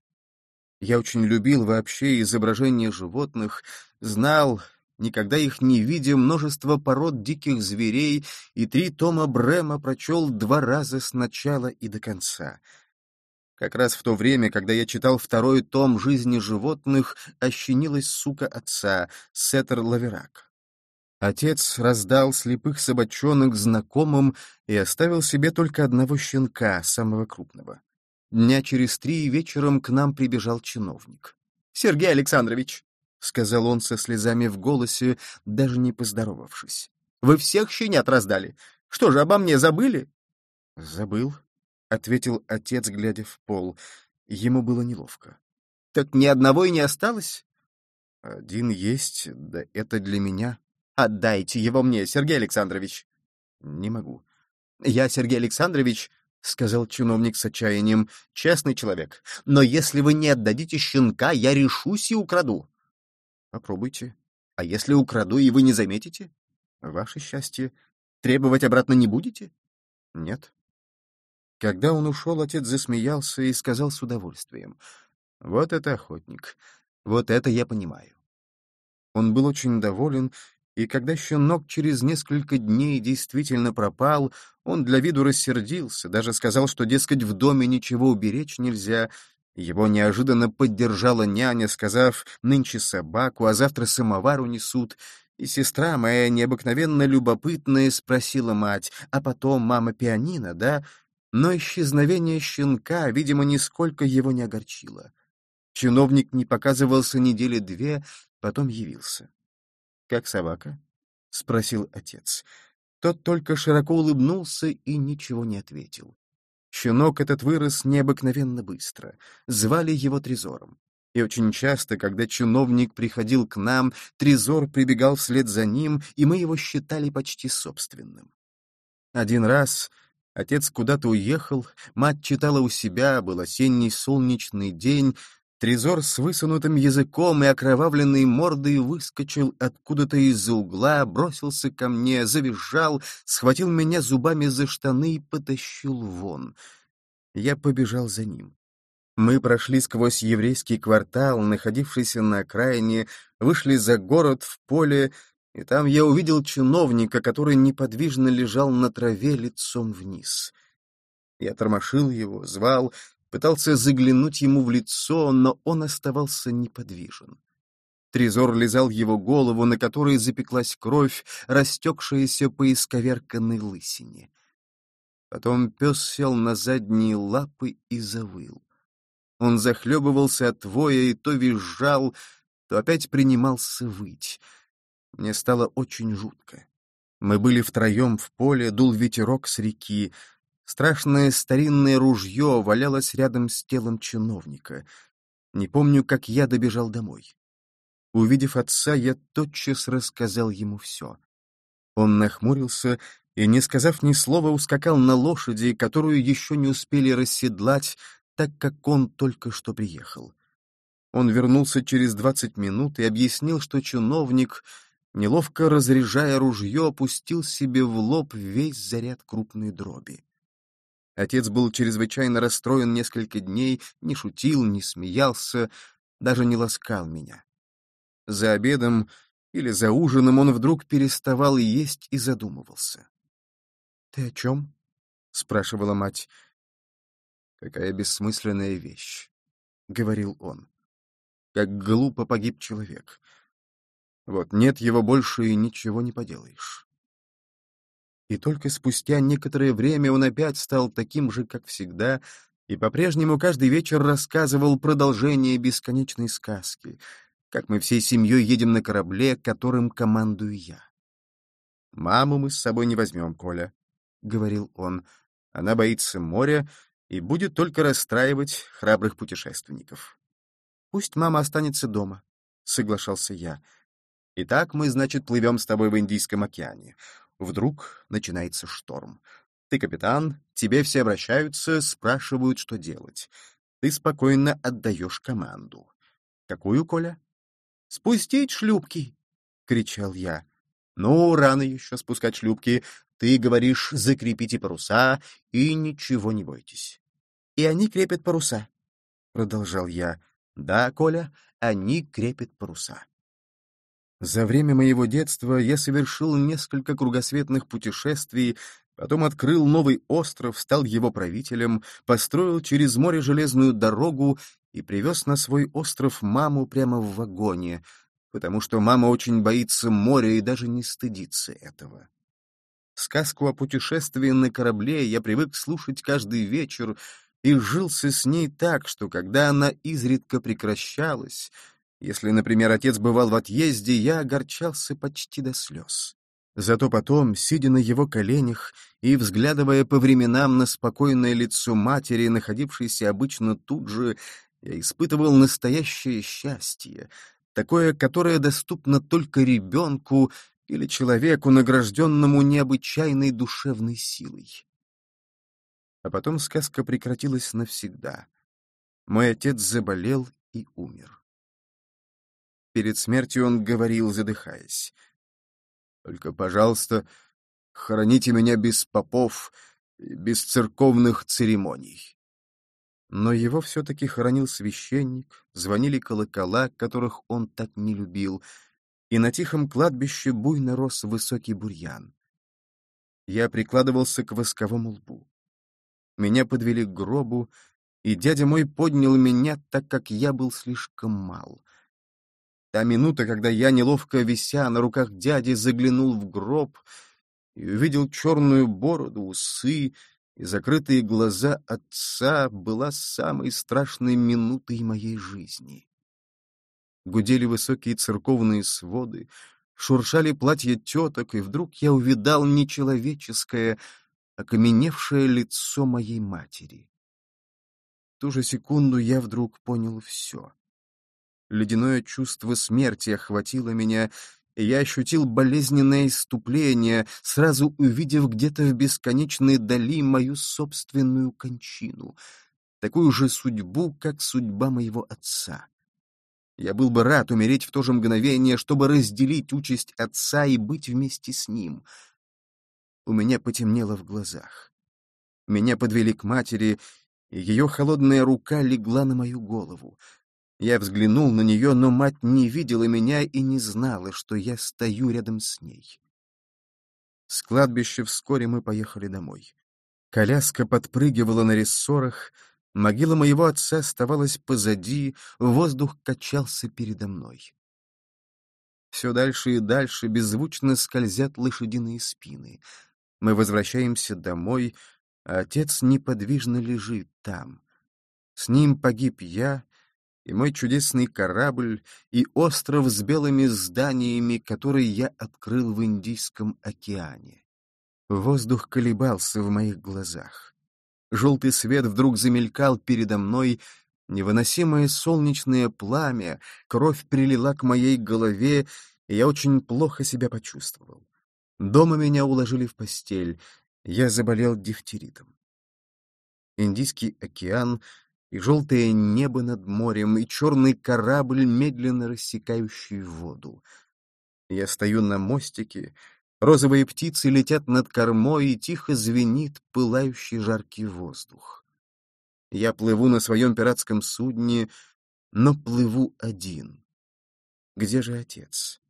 Я очень любил вообще изображения животных, знал, никогда их не видя, множество пород диких зверей, и три тома Брема прочел два раза с начала и до конца. Как раз в то время, когда я читал второй том «Жизни животных», ощенилась сука отца, Сеттер Лаверак. Отец раздал слепых собачонок знакомым и оставил себе только одного щенка, самого крупного. Дня через три вечером к нам прибежал чиновник. «Сергей Александрович», — сказал он со слезами в голосе, даже не поздоровавшись, — «вы всех щенят раздали. Что же, обо мне забыли?» «Забыл», — ответил отец, глядя в пол. Ему было неловко. «Так ни одного и не осталось?» «Один есть, да это для меня», Отдайте его мне, Сергей Александрович. Не могу. Я, Сергей Александрович, — сказал чиновник с отчаянием, — честный человек. Но если вы не отдадите щенка, я решусь и украду. Попробуйте. А если украду, и вы не заметите? Ваше счастье. Требовать обратно не будете? Нет. Когда он ушел, отец засмеялся и сказал с удовольствием. Вот это охотник. Вот это я понимаю. Он был очень доволен и когда щенок через несколько дней действительно пропал, он для виду рассердился, даже сказал, что, дескать, в доме ничего уберечь нельзя. Его неожиданно поддержала няня, сказав, нынче собаку, а завтра самовар унесут. И сестра моя, необыкновенно любопытная, спросила мать, а потом мама пианино, да? Но исчезновение щенка, видимо, нисколько его не огорчило. Чиновник не показывался недели две, потом явился. «Как собака?» — спросил отец. Тот только широко улыбнулся и ничего не ответил. Щенок этот вырос необыкновенно быстро. Звали его Трезором. И очень часто, когда чиновник приходил к нам, Трезор прибегал вслед за ним, и мы его считали почти собственным. Один раз отец куда-то уехал, мать читала у себя, был осенний солнечный день, Трезор с высунутым языком и окровавленной мордой выскочил откуда-то из-за угла, бросился ко мне, завизжал, схватил меня зубами за штаны и потащил вон. Я побежал за ним. Мы прошли сквозь еврейский квартал, находившийся на окраине, вышли за город в поле, и там я увидел чиновника, который неподвижно лежал на траве лицом вниз. Я тормошил его, звал, пытался заглянуть ему в лицо, но он оставался неподвижен. Трезор лизал его голову, на которой запеклась кровь, растекшаяся по исковерканной лысине. Потом пес сел на задние лапы и завыл. Он захлебывался от воя и то визжал, то опять принимался выть. Мне стало очень жутко. Мы были втроем в поле, дул ветерок с реки. Страшное старинное ружье валялось рядом с телом чиновника. Не помню, как я добежал домой. Увидев отца, я тотчас рассказал ему все. Он нахмурился и, не сказав ни слова, ускакал на лошади, которую еще не успели расседлать, так как он только что приехал. Он вернулся через двадцать минут и объяснил, что чиновник, неловко разряжая ружье, опустил себе в лоб весь заряд крупной дроби. Отец был чрезвычайно расстроен несколько дней, не шутил, не смеялся, даже не ласкал меня. За обедом или за ужином он вдруг переставал есть и задумывался. — Ты о чем? — спрашивала мать. — Какая бессмысленная вещь, — говорил он. Как глупо погиб человек. Вот нет его больше и ничего не поделаешь. И только спустя некоторое время он опять стал таким же, как всегда, и по-прежнему каждый вечер рассказывал продолжение бесконечной сказки, как мы всей семьей едем на корабле, которым командую я. «Маму мы с собой не возьмем, Коля», — говорил он. «Она боится моря и будет только расстраивать храбрых путешественников». «Пусть мама останется дома», — соглашался я. «Итак, мы, значит, плывем с тобой в Индийском океане. Вдруг начинается шторм. Ты капитан, тебе все обращаются, спрашивают, что делать. Ты спокойно отдаешь команду. Какую, Коля? «Спустить шлюпки!» — кричал я. «Ну, рано еще спускать шлюпки. Ты говоришь, закрепите паруса и ничего не бойтесь». «И они крепят паруса», — продолжал я. «Да, Коля, они крепят паруса». За время моего детства я совершил несколько кругосветных путешествий, потом открыл новый остров, стал его правителем, построил через море железную дорогу и привез на свой остров маму прямо в вагоне, потому что мама очень боится моря и даже не стыдится этого. Сказку о путешествии на корабле я привык слушать каждый вечер и жился с ней так, что когда она изредка прекращалась, если, например, отец бывал в отъезде, я огорчался почти до слез. Зато потом, сидя на его коленях и взглядывая по временам на спокойное лицо матери, находившейся обычно тут же, я испытывал настоящее счастье, такое, которое доступно только ребенку или человеку, награжденному необычайной душевной силой. А потом сказка прекратилась навсегда. Мой отец заболел и умер. Перед смертью он говорил, задыхаясь. «Только, пожалуйста, хороните меня без попов, без церковных церемоний». Но его все-таки хоронил священник, звонили колокола, которых он так не любил, и на тихом кладбище буйно рос высокий бурьян. Я прикладывался к восковому лбу. Меня подвели к гробу, и дядя мой поднял меня, так как я был слишком мал. Та минута, когда я, неловко вися на руках дяди, заглянул в гроб и увидел черную бороду, усы, и закрытые глаза отца была самой страшной минутой моей жизни. Гудели высокие церковные своды, шуршали платья теток, и вдруг я увидал нечеловеческое, окаменевшее лицо моей матери. В ту же секунду я вдруг понял все. Ледяное чувство смерти охватило меня, и я ощутил болезненное иступление, сразу увидев где-то в бесконечной дали мою собственную кончину, такую же судьбу, как судьба моего отца. Я был бы рад умереть в то же мгновение, чтобы разделить участь отца и быть вместе с ним. У меня потемнело в глазах. Меня подвели к матери, и ее холодная рука легла на мою голову. Я взглянул на нее, но мать не видела меня и не знала, что я стою рядом с ней. С кладбища вскоре мы поехали домой. Коляска подпрыгивала на рессорах, могила моего отца оставалась позади, воздух качался передо мной. Все дальше и дальше беззвучно скользят лошадиные спины. Мы возвращаемся домой, а отец неподвижно лежит там. С ним погиб я, и мой чудесный корабль, и остров с белыми зданиями, который я открыл в Индийском океане. Воздух колебался в моих глазах. Желтый свет вдруг замелькал передо мной, невыносимое солнечное пламя, кровь прилила к моей голове, и я очень плохо себя почувствовал. Дома меня уложили в постель, я заболел дифтеритом. Индийский океан и желтое небо над морем, и черный корабль, медленно рассекающий воду. Я стою на мостике, розовые птицы летят над кормой, и тихо звенит пылающий жаркий воздух. Я плыву на своем пиратском судне, но плыву один. Где же отец?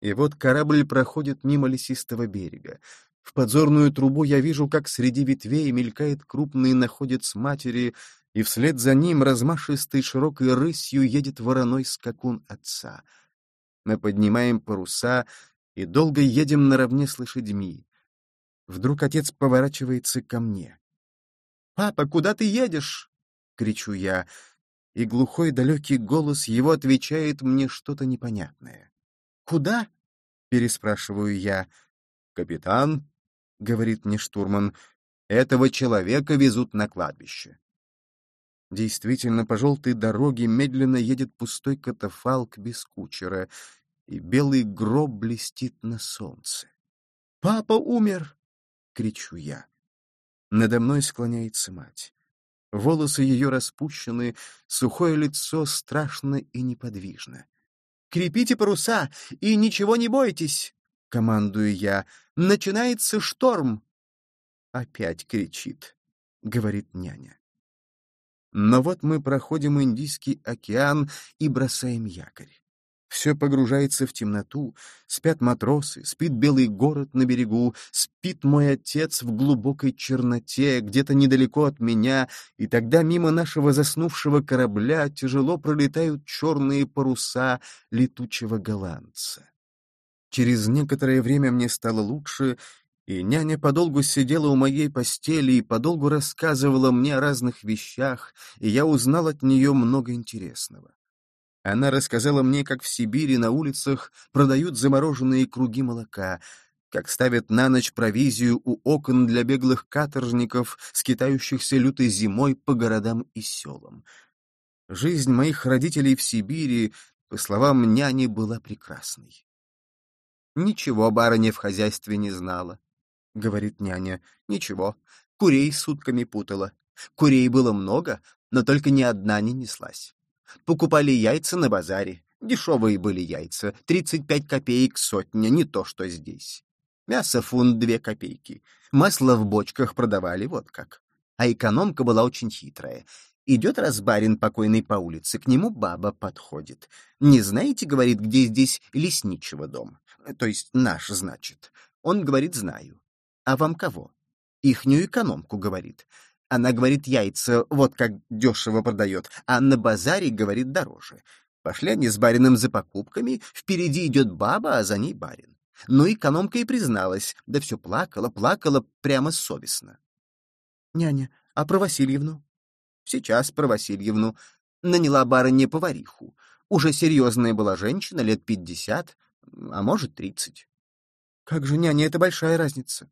И вот корабль проходит мимо лесистого берега. В подзорную трубу я вижу, как среди ветвей мелькает крупный находец матери, и вслед за ним размашистой широкой рысью едет вороной скакун отца. Мы поднимаем паруса и долго едем наравне с лошадьми. Вдруг отец поворачивается ко мне. «Папа, куда ты едешь?» — кричу я, и глухой далекий голос его отвечает мне что-то непонятное. «Куда?» — переспрашиваю я. «Капитан», — говорит мне штурман, — «этого человека везут на кладбище». Действительно, по желтой дороге медленно едет пустой катафалк без кучера, и белый гроб блестит на солнце. «Папа умер!» — кричу я. Надо мной склоняется мать. Волосы ее распущены, сухое лицо страшно и неподвижно. «Крепите паруса и ничего не бойтесь!» — командую я. «Начинается шторм!» «Опять кричит», — говорит няня. Но вот мы проходим Индийский океан и бросаем якорь. Все погружается в темноту, спят матросы, спит белый город на берегу, спит мой отец в глубокой черноте, где-то недалеко от меня, и тогда мимо нашего заснувшего корабля тяжело пролетают черные паруса летучего голландца. Через некоторое время мне стало лучше, и няня подолгу сидела у моей постели и подолгу рассказывала мне о разных вещах, и я узнал от нее много интересного. Она рассказала мне, как в Сибири на улицах продают замороженные круги молока, как ставят на ночь провизию у окон для беглых каторжников, скитающихся лютой зимой по городам и селам. Жизнь моих родителей в Сибири, по словам няни, была прекрасной. Ничего барыня в хозяйстве не знала. — говорит няня. «Ничего, курей сутками путала. Курей было много, но только ни одна не неслась. Покупали яйца на базаре. Дешевые были яйца, 35 копеек сотня, не то что здесь. Мясо фунт две копейки. Масло в бочках продавали, вот как. А экономка была очень хитрая. Идет разбарин покойный по улице, к нему баба подходит. «Не знаете, — говорит, — где здесь лесничего дом? То есть наш, значит. Он говорит, знаю. А вам кого? Ихнюю экономку, говорит. Она говорит, яйца вот как дешево продает, а на базаре, говорит, дороже. Пошли они с барином за покупками, впереди идет баба, а за ней барин. Ну, экономка и призналась, да все плакала, плакала прямо совестно. Няня, а про Васильевну? Сейчас про Васильевну. Наняла барыня повариху. Уже серьезная была женщина, лет пятьдесят, а может, тридцать. Как же, няня, это большая разница.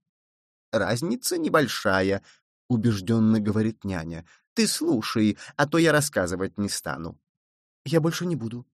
Разница небольшая, — убежденно говорит няня. Ты слушай, а то я рассказывать не стану. Я больше не буду.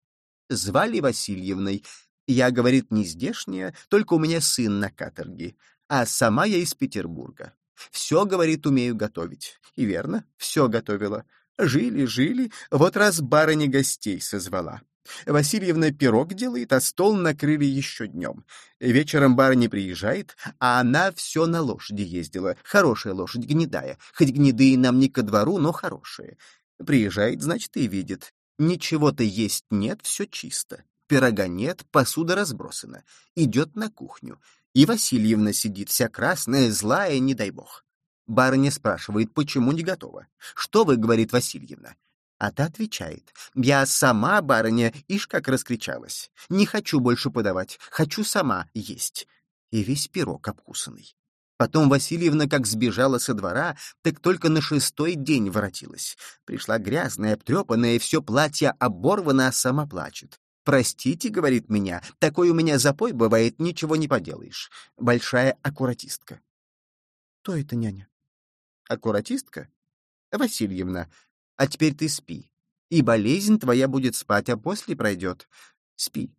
Звали Васильевной. Я, говорит, не здешняя, только у меня сын на каторге, а сама я из Петербурга. Все, говорит, умею готовить. И верно, все готовила. Жили, жили, вот раз барыня гостей созвала. Васильевна пирог делает, а стол накрыли еще днем. Вечером барыня приезжает, а она все на лошади ездила. Хорошая лошадь, гнедая. Хоть гнедые нам не ко двору, но хорошие. Приезжает, значит, и видит. Ничего-то есть нет, все чисто. Пирога нет, посуда разбросана. Идет на кухню. И Васильевна сидит, вся красная, злая, не дай бог. Барыня спрашивает, почему не готова. «Что вы, — говорит Васильевна, а та отвечает, «Я сама, барыня, ишь как раскричалась. Не хочу больше подавать, хочу сама есть». И весь пирог обкусанный. Потом Васильевна как сбежала со двора, так только на шестой день воротилась. Пришла грязная, обтрепанная, и все платье оборвано, а сама плачет. «Простите, — говорит меня, — такой у меня запой бывает, ничего не поделаешь. Большая аккуратистка». «Кто это, няня?» «Аккуратистка? Васильевна. А теперь ты спи. И болезнь твоя будет спать, а после пройдет. Спи».